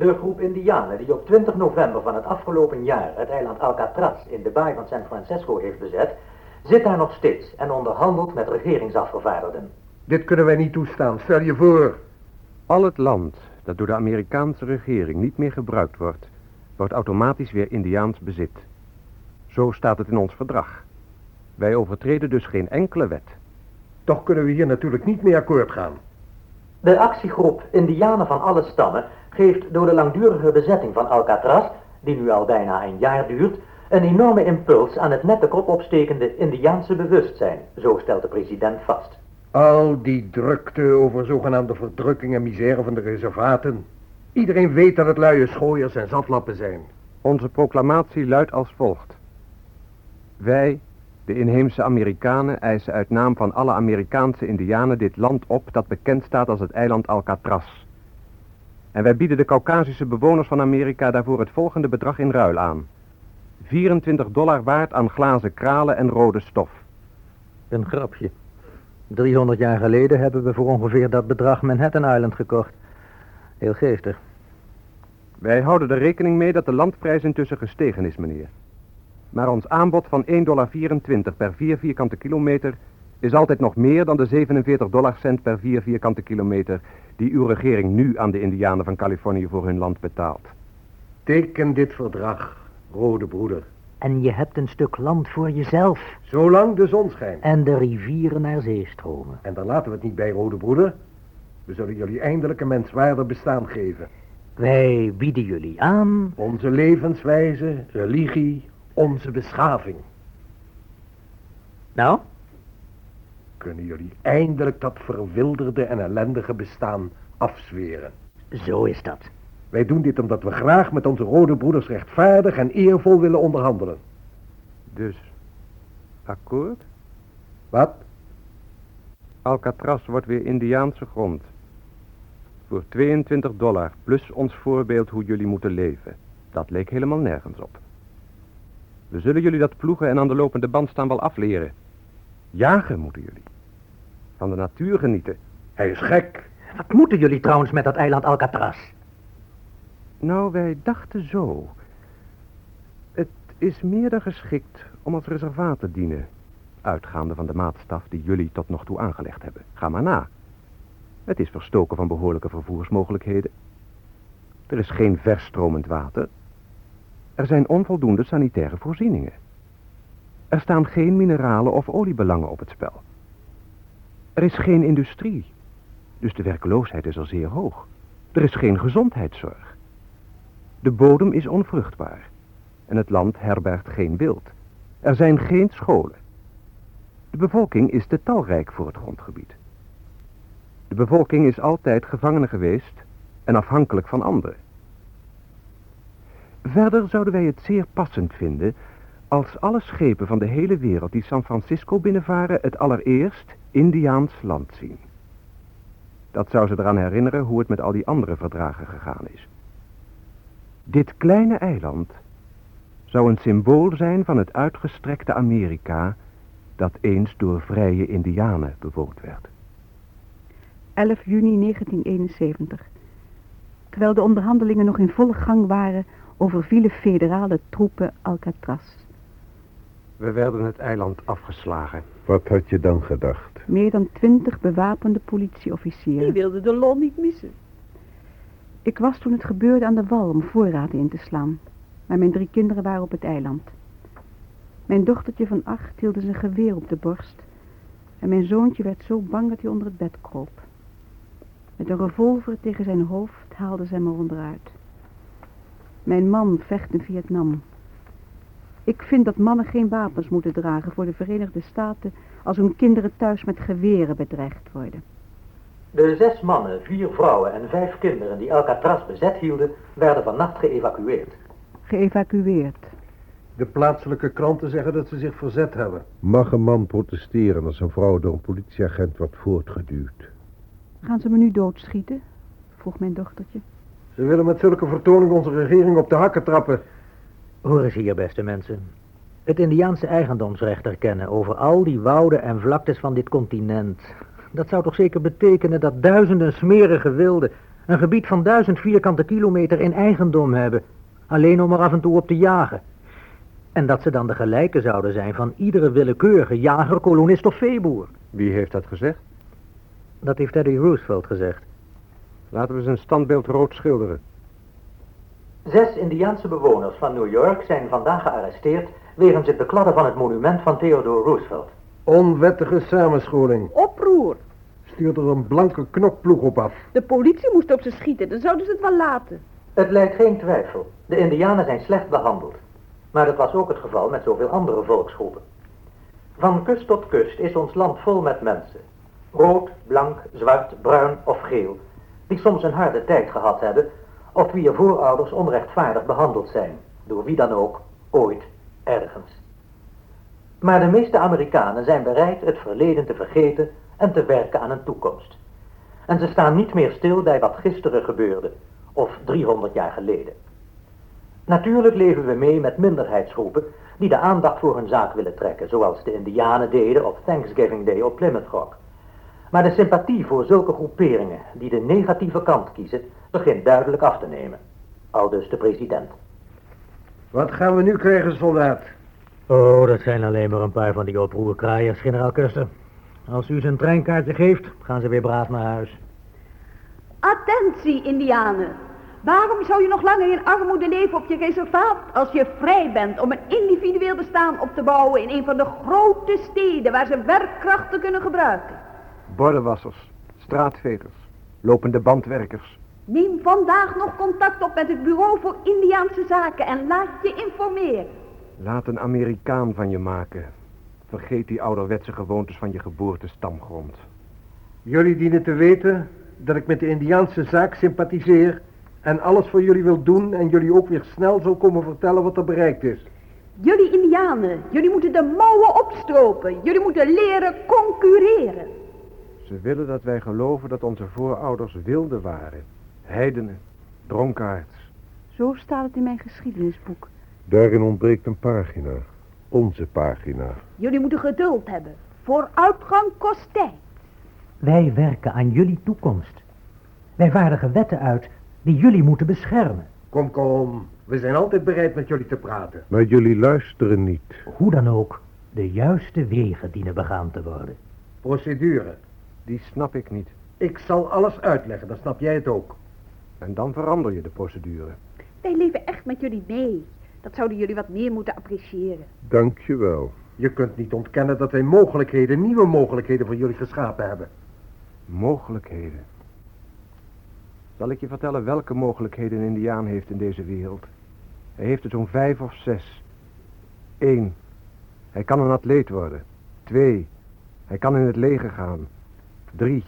De groep Indianen die op 20 november van het afgelopen jaar het eiland Alcatraz in de baai van San Francisco heeft bezet, zit daar nog steeds en onderhandelt met regeringsafgevaardigden. Dit kunnen wij niet toestaan. Stel je voor. Al het land dat door de Amerikaanse regering niet meer gebruikt wordt, wordt automatisch weer Indiaans bezit. Zo staat het in ons verdrag. Wij overtreden dus geen enkele wet. Toch kunnen we hier natuurlijk niet mee akkoord gaan. De actiegroep Indianen van alle stammen geeft door de langdurige bezetting van Alcatraz, die nu al bijna een jaar duurt, een enorme impuls aan het net de kop opstekende Indiaanse bewustzijn, zo stelt de president vast. Al die drukte over zogenaamde verdrukking en misère van de reservaten. Iedereen weet dat het luie schooiers en zatlappen zijn. Onze proclamatie luidt als volgt. Wij, de inheemse Amerikanen, eisen uit naam van alle Amerikaanse indianen dit land op dat bekend staat als het eiland Alcatraz. En wij bieden de Caucasische bewoners van Amerika daarvoor het volgende bedrag in ruil aan. 24 dollar waard aan glazen kralen en rode stof. Een grapje. 300 jaar geleden hebben we voor ongeveer dat bedrag Manhattan Island gekocht. Heel geestig. Wij houden er rekening mee dat de landprijs intussen gestegen is, meneer. Maar ons aanbod van 1,24 dollar per 4 vierkante kilometer is altijd nog meer dan de 47 dollar cent per 4 vierkante kilometer die uw regering nu aan de indianen van Californië voor hun land betaalt. Teken dit verdrag, rode broeder. En je hebt een stuk land voor jezelf. Zolang de zon schijnt. En de rivieren naar zee stromen. En daar laten we het niet bij, rode broeder. We zullen jullie eindelijk een menswaardig bestaan geven. Wij bieden jullie aan... Onze levenswijze, religie, onze beschaving. Nou? Kunnen jullie eindelijk dat verwilderde en ellendige bestaan afzweren. Zo is dat. Wij doen dit omdat we graag met onze rode broeders rechtvaardig en eervol willen onderhandelen. Dus, akkoord? Wat? Alcatraz wordt weer Indiaanse grond. Voor 22 dollar, plus ons voorbeeld hoe jullie moeten leven. Dat leek helemaal nergens op. We zullen jullie dat ploegen en aan de lopende band staan wel afleren. Jagen moeten jullie. Van de natuur genieten. Hij is gek. Wat moeten jullie trouwens met dat eiland Alcatraz? Nou, wij dachten zo. Het is meer dan geschikt om als reservaat te dienen. Uitgaande van de maatstaf die jullie tot nog toe aangelegd hebben. Ga maar na. Het is verstoken van behoorlijke vervoersmogelijkheden. Er is geen verstromend water. Er zijn onvoldoende sanitaire voorzieningen. Er staan geen mineralen of oliebelangen op het spel. Er is geen industrie, dus de werkloosheid is al zeer hoog. Er is geen gezondheidszorg. De bodem is onvruchtbaar en het land herbergt geen wild. Er zijn geen scholen. De bevolking is te talrijk voor het grondgebied. De bevolking is altijd gevangene geweest en afhankelijk van anderen. Verder zouden wij het zeer passend vinden als alle schepen van de hele wereld die San Francisco binnenvaren het allereerst Indiaans land zien. Dat zou ze eraan herinneren hoe het met al die andere verdragen gegaan is. Dit kleine eiland zou een symbool zijn van het uitgestrekte Amerika dat eens door vrije indianen bewoond werd. 11 juni 1971. Terwijl de onderhandelingen nog in volle gang waren, overvielen federale troepen Alcatraz. We werden het eiland afgeslagen. Wat had je dan gedacht? Meer dan twintig bewapende politieofficieren. Die wilde de lol niet missen. Ik was toen het gebeurde aan de wal om voorraden in te slaan. Maar mijn drie kinderen waren op het eiland. Mijn dochtertje van acht hield zijn geweer op de borst. En mijn zoontje werd zo bang dat hij onder het bed kroop. Met een revolver tegen zijn hoofd haalde ze me onderuit. Mijn man vecht in Vietnam. Ik vind dat mannen geen wapens moeten dragen voor de Verenigde Staten als hun kinderen thuis met geweren bedreigd worden. De zes mannen, vier vrouwen en vijf kinderen die Alcatraz bezet hielden, werden vannacht geëvacueerd. Geëvacueerd. De plaatselijke kranten zeggen dat ze zich verzet hebben. Mag een man protesteren als een vrouw door een politieagent wordt voortgeduwd? Gaan ze me nu doodschieten? vroeg mijn dochtertje. Ze willen met zulke vertoning onze regering op de hakken trappen. Hoor eens hier, beste mensen. Het Indiaanse eigendomsrecht erkennen over al die wouden en vlaktes van dit continent. Dat zou toch zeker betekenen dat duizenden smerige wilden een gebied van duizend vierkante kilometer in eigendom hebben. Alleen om er af en toe op te jagen. En dat ze dan de gelijke zouden zijn van iedere willekeurige jager, kolonist of veeboer. Wie heeft dat gezegd? Dat heeft Teddy Roosevelt gezegd. Laten we zijn standbeeld rood schilderen. Zes Indiaanse bewoners van New York zijn vandaag gearresteerd wegens het bekladden van het monument van Theodore Roosevelt. Onwettige samenscholing. Oproer. Stuurt er een blanke knokploeg op af. De politie moest op ze schieten, dan zouden ze het wel laten. Het lijkt geen twijfel. De Indianen zijn slecht behandeld. Maar dat was ook het geval met zoveel andere volksgroepen. Van kust tot kust is ons land vol met mensen. Rood, blank, zwart, bruin of geel. Die soms een harde tijd gehad hebben. Of wie er voorouders onrechtvaardig behandeld zijn. Door wie dan ook, ooit, ergens. Maar de meeste Amerikanen zijn bereid het verleden te vergeten en te werken aan een toekomst. En ze staan niet meer stil bij wat gisteren gebeurde, of 300 jaar geleden. Natuurlijk leven we mee met minderheidsgroepen die de aandacht voor hun zaak willen trekken, zoals de Indianen deden op Thanksgiving Day op Plymouth Rock. Maar de sympathie voor zulke groeperingen die de negatieve kant kiezen, begint duidelijk af te nemen. Aldus de president. Wat gaan we nu krijgen, soldaat? Oh, dat zijn alleen maar een paar van die oproerkraaiers, generaal Custer. Als u ze een treinkaartje geeft, gaan ze weer braaf naar huis. Attentie, Indianen. Waarom zou je nog langer in armoede leven op je reservaat als je vrij bent om een individueel bestaan op te bouwen in een van de grote steden waar ze werkkrachten kunnen gebruiken? Bordenwassers, straatvegers, lopende bandwerkers. Neem vandaag nog contact op met het Bureau voor Indiaanse Zaken en laat je informeren. Laat een Amerikaan van je maken. Vergeet die ouderwetse gewoontes van je geboortestamgrond. Jullie dienen te weten dat ik met de Indiaanse zaak sympathiseer en alles voor jullie wil doen en jullie ook weer snel zal komen vertellen wat er bereikt is. Jullie Indianen, jullie moeten de mouwen opstropen. Jullie moeten leren concurreren. Ze willen dat wij geloven dat onze voorouders wilden waren. Heidenen, dronkaards. Zo staat het in mijn geschiedenisboek. Daarin ontbreekt een pagina. Onze pagina. Jullie moeten geduld hebben. Vooruitgang kost tijd. Wij werken aan jullie toekomst. Wij vaardigen wetten uit die jullie moeten beschermen. Kom, kom. We zijn altijd bereid met jullie te praten. Maar jullie luisteren niet. Hoe dan ook, de juiste wegen dienen begaan te worden. Procedure. Die snap ik niet. Ik zal alles uitleggen, dan snap jij het ook. En dan verander je de procedure. Wij leven echt met jullie mee. Dat zouden jullie wat meer moeten appreciëren. Dank je wel. Je kunt niet ontkennen dat wij mogelijkheden, nieuwe mogelijkheden voor jullie geschapen hebben. Mogelijkheden. Zal ik je vertellen welke mogelijkheden een indiaan heeft in deze wereld? Hij heeft er zo'n vijf of zes. Eén. Hij kan een atleet worden. Twee. Hij kan in het leger gaan. Drie.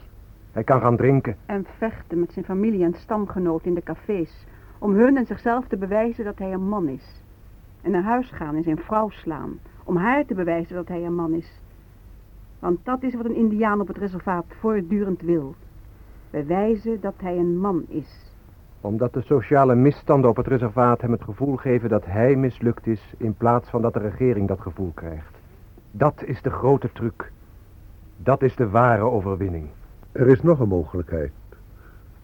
Hij kan gaan drinken. En vechten met zijn familie en stamgenoten in de cafés. Om hun en zichzelf te bewijzen dat hij een man is. En naar huis gaan en zijn vrouw slaan. Om haar te bewijzen dat hij een man is. Want dat is wat een indiaan op het reservaat voortdurend wil. Bewijzen dat hij een man is. Omdat de sociale misstanden op het reservaat hem het gevoel geven dat hij mislukt is... in plaats van dat de regering dat gevoel krijgt. Dat is de grote truc. Dat is de ware overwinning. Er is nog een mogelijkheid.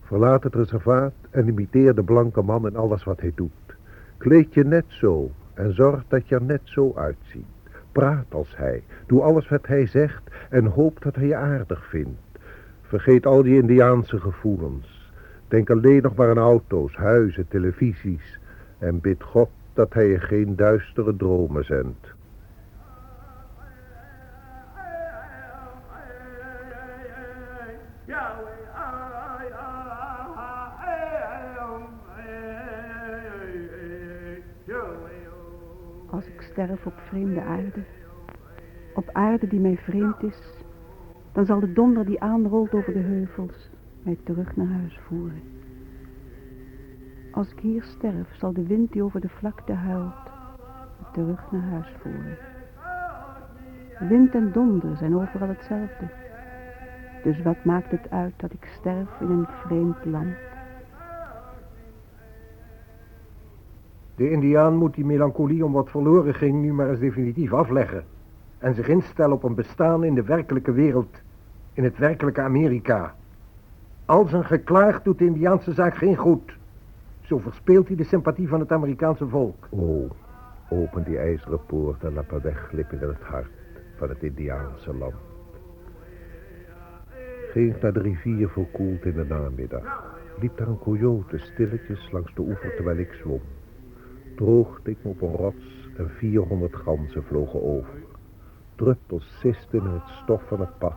Verlaat het reservaat en imiteer de blanke man in alles wat hij doet. Kleed je net zo en zorg dat je er net zo uitziet. Praat als hij. Doe alles wat hij zegt en hoop dat hij je aardig vindt. Vergeet al die Indiaanse gevoelens. Denk alleen nog maar aan auto's, huizen, televisies. En bid God dat hij je geen duistere dromen zendt. Sterf op vreemde aarde, op aarde die mij vreemd is, dan zal de donder die aanrolt over de heuvels mij terug naar huis voeren. Als ik hier sterf, zal de wind die over de vlakte huilt me terug naar huis voeren. Wind en donder zijn overal hetzelfde. Dus wat maakt het uit dat ik sterf in een vreemd land? De indiaan moet die melancholie om wat verloren ging nu maar eens definitief afleggen. En zich instellen op een bestaan in de werkelijke wereld, in het werkelijke Amerika. Al zijn geklaag doet de indiaanse zaak geen goed. Zo verspeelt hij de sympathie van het Amerikaanse volk. Oh, open die ijzeren poort en laat me wegglippen in het hart van het Indiaanse land. Ging naar de rivier verkoeld in de namiddag. Liep daar een coyote stilletjes langs de oever terwijl ik zwom. Droogde ik me op een rots en 400 ganzen vlogen over. Druppels sisten in het stof van het pad.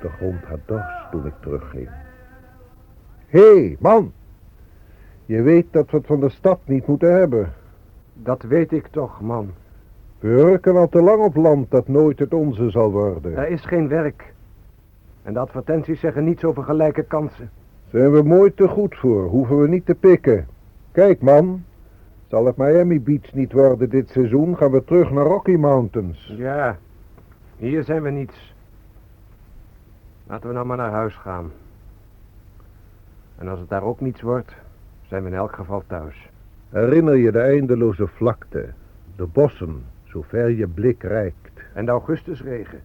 De grond had dorst toen ik terugging. Hé, hey, man! Je weet dat we het van de stad niet moeten hebben. Dat weet ik toch, man. We werken al te lang op land dat nooit het onze zal worden. Er is geen werk. En de advertenties zeggen niets over gelijke kansen. Zijn we mooi te goed voor, hoeven we niet te pikken. Kijk, man. Zal het Miami Beach niet worden dit seizoen, gaan we terug naar Rocky Mountains. Ja, hier zijn we niets. Laten we nou maar naar huis gaan. En als het daar ook niets wordt, zijn we in elk geval thuis. Herinner je de eindeloze vlakte, de bossen, zover je blik reikt. En de augustusregen,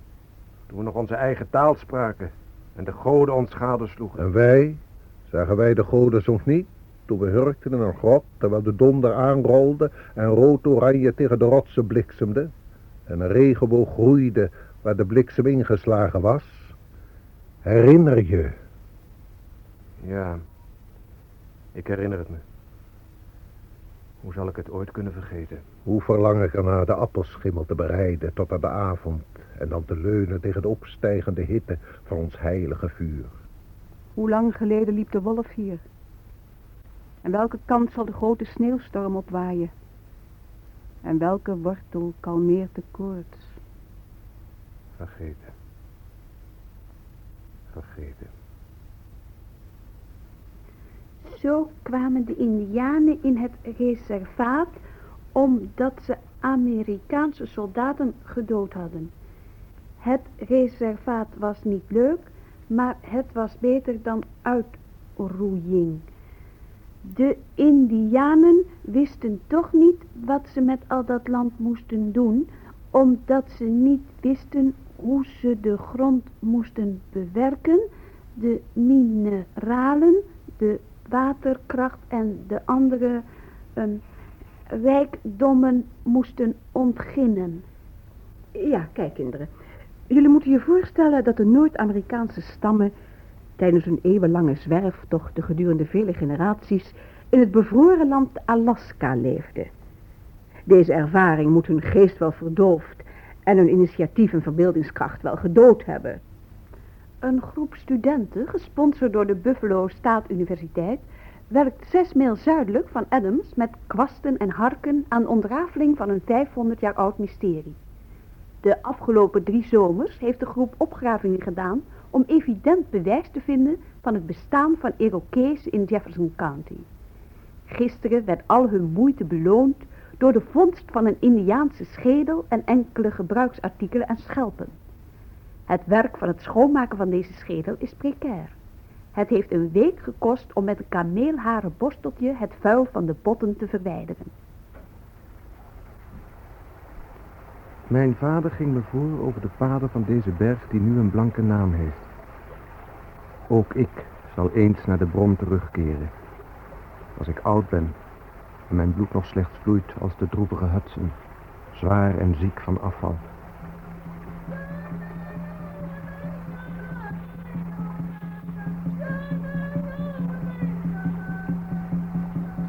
toen we nog onze eigen taal spraken en de goden ons gadesloegen. En wij, zagen wij de goden soms niet? Toen we hurkten in een grot, terwijl de donder aanrolde en rood-oranje tegen de rotsen bliksemde. En een regenboog groeide waar de bliksem ingeslagen was. Herinner je? Ja, ik herinner het me. Hoe zal ik het ooit kunnen vergeten? Hoe verlang ik ernaar de appelschimmel te bereiden tot aan de avond en dan te leunen tegen de opstijgende hitte van ons heilige vuur. Hoe lang geleden liep de wolf hier? En welke kant zal de grote sneeuwstorm opwaaien? En welke wortel kalmeert de koorts? Vergeten. Vergeten. Zo kwamen de indianen in het reservaat omdat ze Amerikaanse soldaten gedood hadden. Het reservaat was niet leuk, maar het was beter dan uitroeiing. De indianen wisten toch niet wat ze met al dat land moesten doen, omdat ze niet wisten hoe ze de grond moesten bewerken, de mineralen, de waterkracht en de andere um, rijkdommen moesten ontginnen. Ja, kijk kinderen. Jullie moeten je voorstellen dat de Noord-Amerikaanse stammen tijdens een eeuwenlange zwerftocht gedurende vele generaties in het bevroren land Alaska leefden. Deze ervaring moet hun geest wel verdoofd en hun initiatief en verbeeldingskracht wel gedood hebben. Een groep studenten, gesponsord door de Buffalo State Universiteit, werkt zes mijl zuidelijk van Adams met kwasten en harken aan ontrafeling van een 500 jaar oud mysterie. De afgelopen drie zomers heeft de groep opgravingen gedaan om evident bewijs te vinden van het bestaan van Irokees in Jefferson County. Gisteren werd al hun moeite beloond door de vondst van een Indiaanse schedel en enkele gebruiksartikelen en schelpen. Het werk van het schoonmaken van deze schedel is precair. Het heeft een week gekost om met een kameelharen borsteltje het vuil van de botten te verwijderen. Mijn vader ging me voor over de paden van deze berg die nu een blanke naam heeft. Ook ik zal eens naar de bron terugkeren. Als ik oud ben en mijn bloed nog slechts vloeit als de droevige Hudson, zwaar en ziek van afval.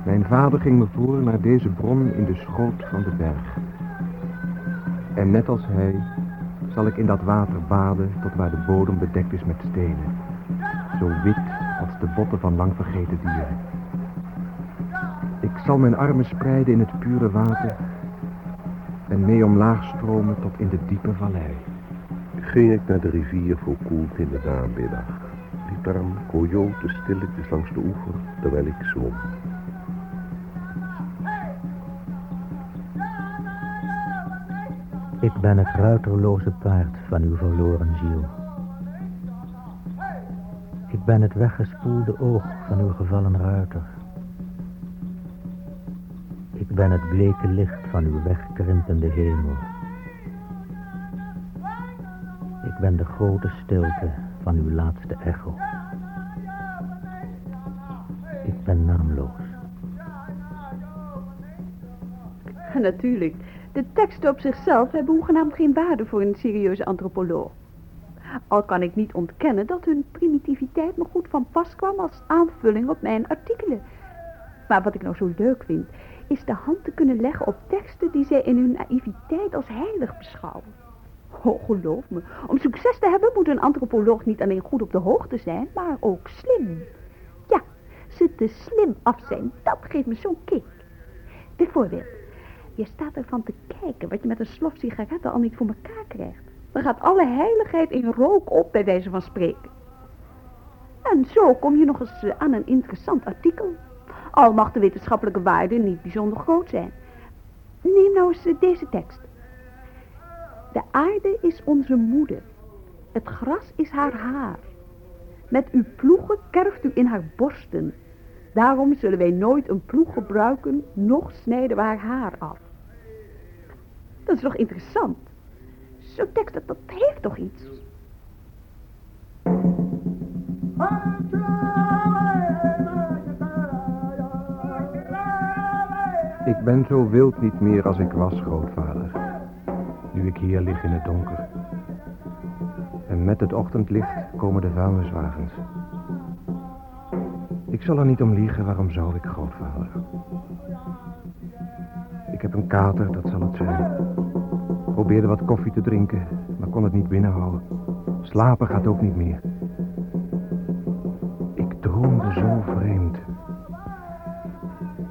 Mijn vader ging me voor naar deze bron in de schoot van de berg. En net als hij zal ik in dat water baden tot waar de bodem bedekt is met stenen. Zo wit als de botten van lang vergeten dieren. Ik zal mijn armen spreiden in het pure water en mee omlaag stromen tot in de diepe vallei. Ging ik naar de rivier voor koelte in de namiddag. Liep daar een coyote stilletjes langs de oever terwijl ik zwom. Ik ben het ruiterloze paard van uw verloren ziel. Ik ben het weggespoelde oog van uw gevallen ruiter. Ik ben het bleke licht van uw wegkrimpende hemel. Ik ben de grote stilte van uw laatste echo. Ik ben naamloos. Natuurlijk, de teksten op zichzelf hebben hoegenaamd geen waarde voor een serieuze antropoloog. Al kan ik niet ontkennen dat hun primitiviteit me goed van pas kwam als aanvulling op mijn artikelen. Maar wat ik nou zo leuk vind, is de hand te kunnen leggen op teksten die zij in hun naïviteit als heilig beschouwen. Oh, geloof me, om succes te hebben moet een antropoloog niet alleen goed op de hoogte zijn, maar ook slim. Ja, ze te slim af zijn, dat geeft me zo'n kick. Bijvoorbeeld, je staat ervan te kijken wat je met een slof sigaretten al niet voor elkaar krijgt. Dan gaat alle heiligheid in rook op, bij wijze van spreken. En zo kom je nog eens eh, aan een interessant artikel. Al mag de wetenschappelijke waarde niet bijzonder groot zijn. Neem nou eens eh, deze tekst. De aarde is onze moeder. Het gras is haar haar. Met uw ploegen kerft u in haar borsten. Daarom zullen wij nooit een ploeg gebruiken, noch snijden we haar haar af. Dat is toch interessant? Zo'n tekst, dat, dat heeft toch iets? Ik ben zo wild niet meer als ik was, grootvader. Nu ik hier lig in het donker. En met het ochtendlicht komen de vuilniswagens. Ik zal er niet om liegen, waarom zou ik, grootvader? Ik heb een kater, dat zal het zijn. Probeerde wat koffie te drinken, maar kon het niet binnenhouden. Slapen gaat ook niet meer. Ik droomde zo vreemd.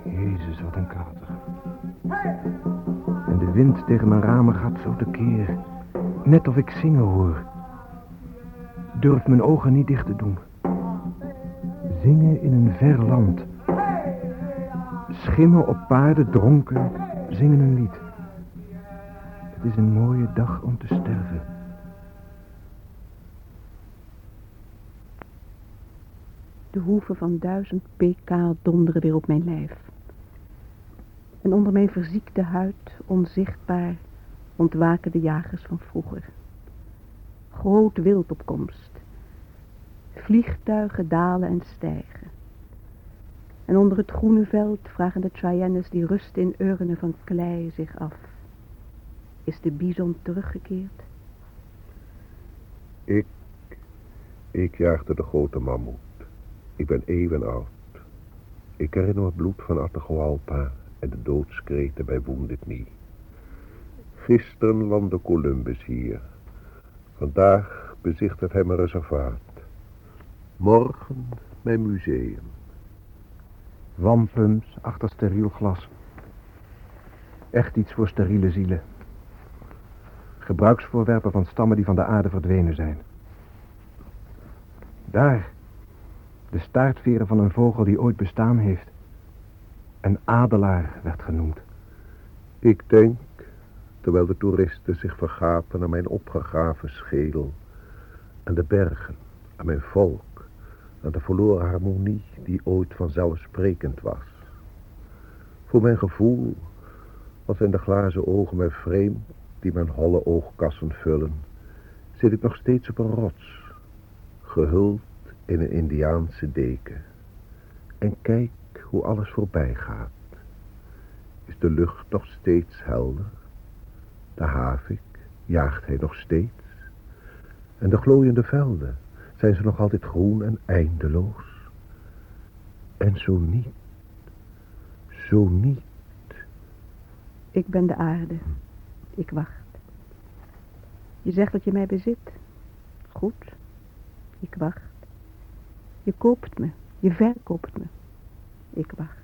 Jezus, wat een kater. En de wind tegen mijn ramen gaat zo tekeer. Net of ik zingen hoor. Durf mijn ogen niet dicht te doen. Zingen in een ver land. Schimmen op paarden dronken zingen een lied. Het is een mooie dag om te sterven. De hoeven van duizend pk donderen weer op mijn lijf. En onder mijn verziekte huid, onzichtbaar, ontwaken de jagers van vroeger. Groot wild op komst. Vliegtuigen dalen en stijgen. En onder het groene veld vragen de Cheyennes die rust in urnen van klei zich af. Is de bison teruggekeerd? Ik, ik jaagde de grote mammoet. Ik ben eeuwen oud. Ik herinner het bloed van Atahualpa en de doodskreten bij Knee. Gisteren landde Columbus hier. Vandaag bezichtigt hij mijn reservaat. Morgen mijn museum. Wampums achter steriel glas. Echt iets voor steriele zielen. Gebruiksvoorwerpen van stammen die van de aarde verdwenen zijn. Daar, de staartveren van een vogel die ooit bestaan heeft. Een adelaar werd genoemd. Ik denk, terwijl de toeristen zich vergapen aan mijn opgegraven schedel, aan de bergen, aan mijn volk, aan de verloren harmonie die ooit vanzelfsprekend was. Voor mijn gevoel, wat zijn de glazen ogen mij vreemd die mijn holle oogkassen vullen, zit ik nog steeds op een rots, gehuld in een Indiaanse deken. En kijk hoe alles voorbij gaat. Is de lucht nog steeds helder? De havik jaagt hij nog steeds? En de glooiende velden, zijn ze nog altijd groen en eindeloos? En zo niet, zo niet. Ik ben de aarde. Ik wacht. Je zegt dat je mij bezit. Goed. Ik wacht. Je koopt me. Je verkoopt me. Ik wacht.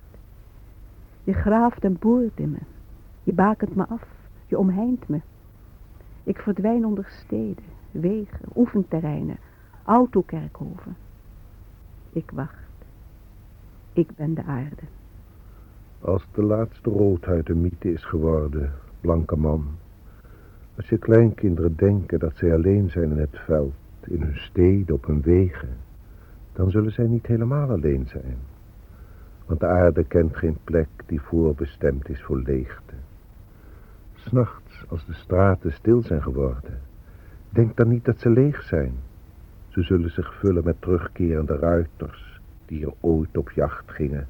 Je graaft en boert in me. Je bakent me af. Je omheint me. Ik verdwijn onder steden, wegen, oefenterreinen, autokerkhoven. Ik wacht. Ik ben de aarde. Als de laatste roodhuid een mythe is geworden, blanke man. Als je kleinkinderen denken dat zij alleen zijn in het veld, in hun steden, op hun wegen, dan zullen zij niet helemaal alleen zijn. Want de aarde kent geen plek die voorbestemd is voor leegte. S'nachts, als de straten stil zijn geworden, denk dan niet dat ze leeg zijn. Ze zullen zich vullen met terugkerende ruiters die er ooit op jacht gingen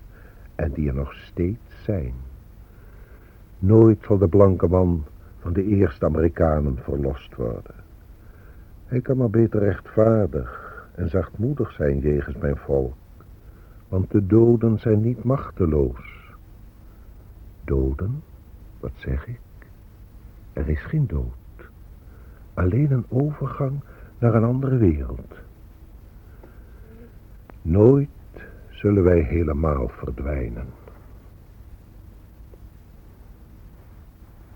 en die er nog steeds zijn. Nooit zal de blanke man van de eerste Amerikanen verlost worden. Hij kan maar beter rechtvaardig en zachtmoedig zijn jegens mijn volk, want de doden zijn niet machteloos. Doden? Wat zeg ik? Er is geen dood, alleen een overgang naar een andere wereld. Nooit zullen wij helemaal verdwijnen.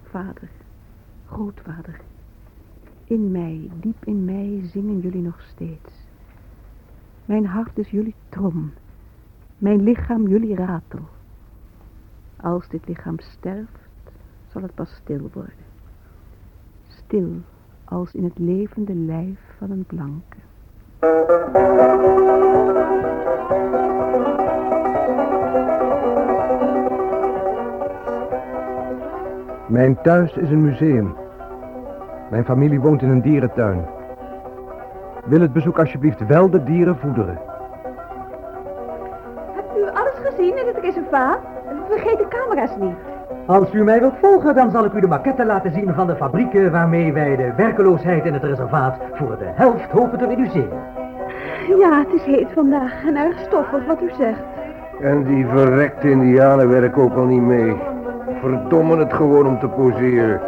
Vader, grootvader, in mij, diep in mij zingen jullie nog steeds. Mijn hart is jullie trom, mijn lichaam jullie ratel. Als dit lichaam sterft, zal het pas stil worden. Stil als in het levende lijf van een blanke. Mijn thuis is een museum. Mijn familie woont in een dierentuin. Wil het bezoek alsjeblieft wel de dieren voederen. Hebt u alles gezien in het reservaat? Vergeet de camera's niet. Als u mij wilt volgen, dan zal ik u de maquette laten zien van de fabrieken waarmee wij de werkeloosheid in het reservaat voor de helft hopen te reduceren. Ja, het is heet vandaag en erg stoffig wat u zegt. En die verrekte indianen werken ook al niet mee. Verdommen het gewoon om te poseren.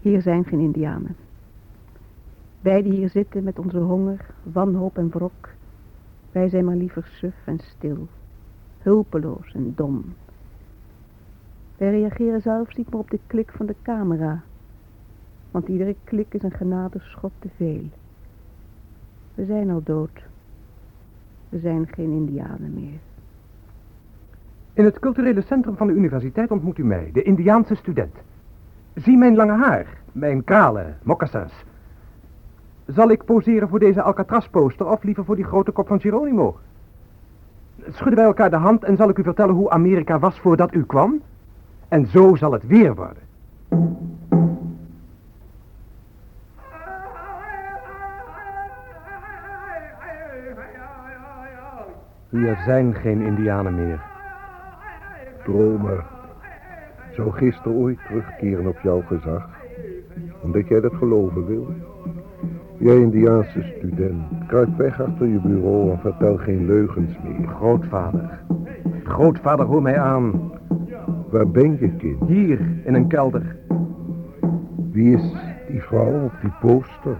Hier zijn geen indianen. Wij die hier zitten met onze honger, wanhoop en wrok, wij zijn maar liever suf en stil, hulpeloos en dom. Wij reageren zelfs niet meer op de klik van de camera, want iedere klik is een genadeschot te veel. We zijn al dood. We zijn geen indianen meer. In het culturele centrum van de universiteit ontmoet u mij, de Indiaanse student. Zie mijn lange haar, mijn kralen, moccasins. Zal ik poseren voor deze Alcatraz-poster of liever voor die grote kop van Geronimo? Schudden wij elkaar de hand en zal ik u vertellen hoe Amerika was voordat u kwam? En zo zal het weer worden. Hier zijn geen indianen meer. Dromer, zou gisteren ooit terugkeren op jouw gezag? Omdat jij dat geloven wil? Jij Indiaanse student, kruip weg achter je bureau en vertel geen leugens meer. Grootvader. Grootvader, hoor mij aan. Waar ben je, kind? Hier, in een kelder. Wie is die vrouw op die poster?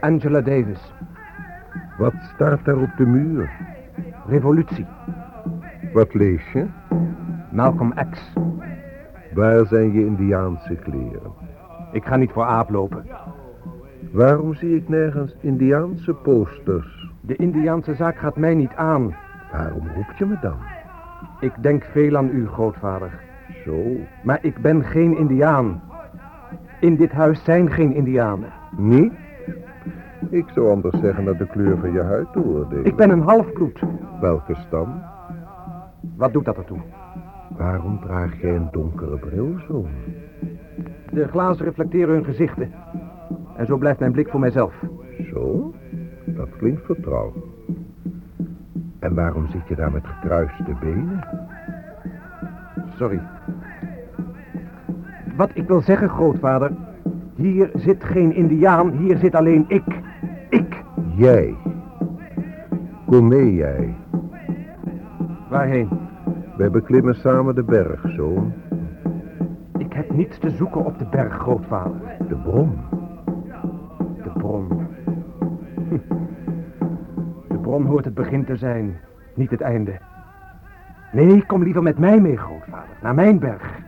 Angela Davis. Wat staat daar op de muur? Revolutie. Wat lees je? Malcolm X. Waar zijn je Indiaanse kleren? Ik ga niet voor aap lopen. Waarom zie ik nergens Indiaanse posters? De Indiaanse zaak gaat mij niet aan. Waarom roep je me dan? Ik denk veel aan u, grootvader. Zo, Maar ik ben geen Indiaan. In dit huis zijn geen Indianen. niet? Ik zou anders zeggen naar de kleur van je huid te oordelen. Ik ben een halfbloed. Welke stam? Wat doet dat ertoe? Waarom draag jij een donkere bril zo? De glazen reflecteren hun gezichten. En zo blijft mijn blik voor mijzelf. Zo, dat klinkt vertrouwd. En waarom zit je daar met gekruiste benen? Sorry. Wat ik wil zeggen, grootvader. Hier zit geen indiaan, hier zit alleen ik. Ik. Jij. Kom mee, jij. Waarheen? Wij beklimmen samen de berg, zoon. Ik heb niets te zoeken op de berg, grootvader. De bron. Hoort het begin te zijn, niet het einde. Nee, kom liever met mij mee, grootvader, naar mijn berg.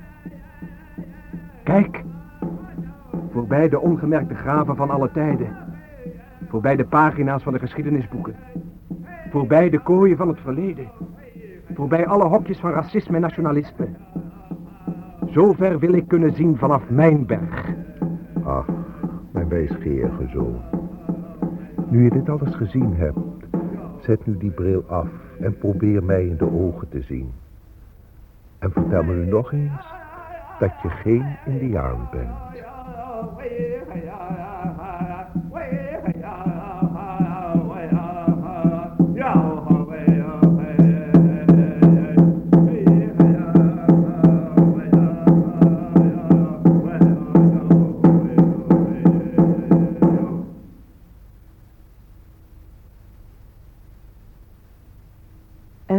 Kijk, voorbij de ongemerkte graven van alle tijden. Voorbij de pagina's van de geschiedenisboeken. Voorbij de kooien van het verleden. Voorbij alle hokjes van racisme en nationalisme. Zover wil ik kunnen zien vanaf mijn berg. Ach, mijn wijsgeerige zoon. Nu je dit alles gezien hebt, zet nu die bril af en probeer mij in de ogen te zien. En vertel me nu nog eens dat je geen indiaan bent.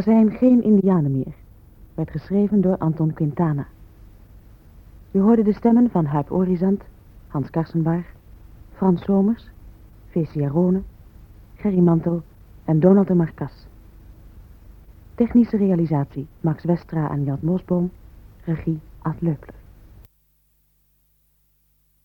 Zijn geen indianen meer, werd geschreven door Anton Quintana. U hoorde de stemmen van Huip Orizant, Hans Karsenbaar, Frans Somers, Fecia Rone, Gerry Mantel en Donald de Marcas. Technische realisatie Max Westra en Jan Mosboom, regie Ad Leupler.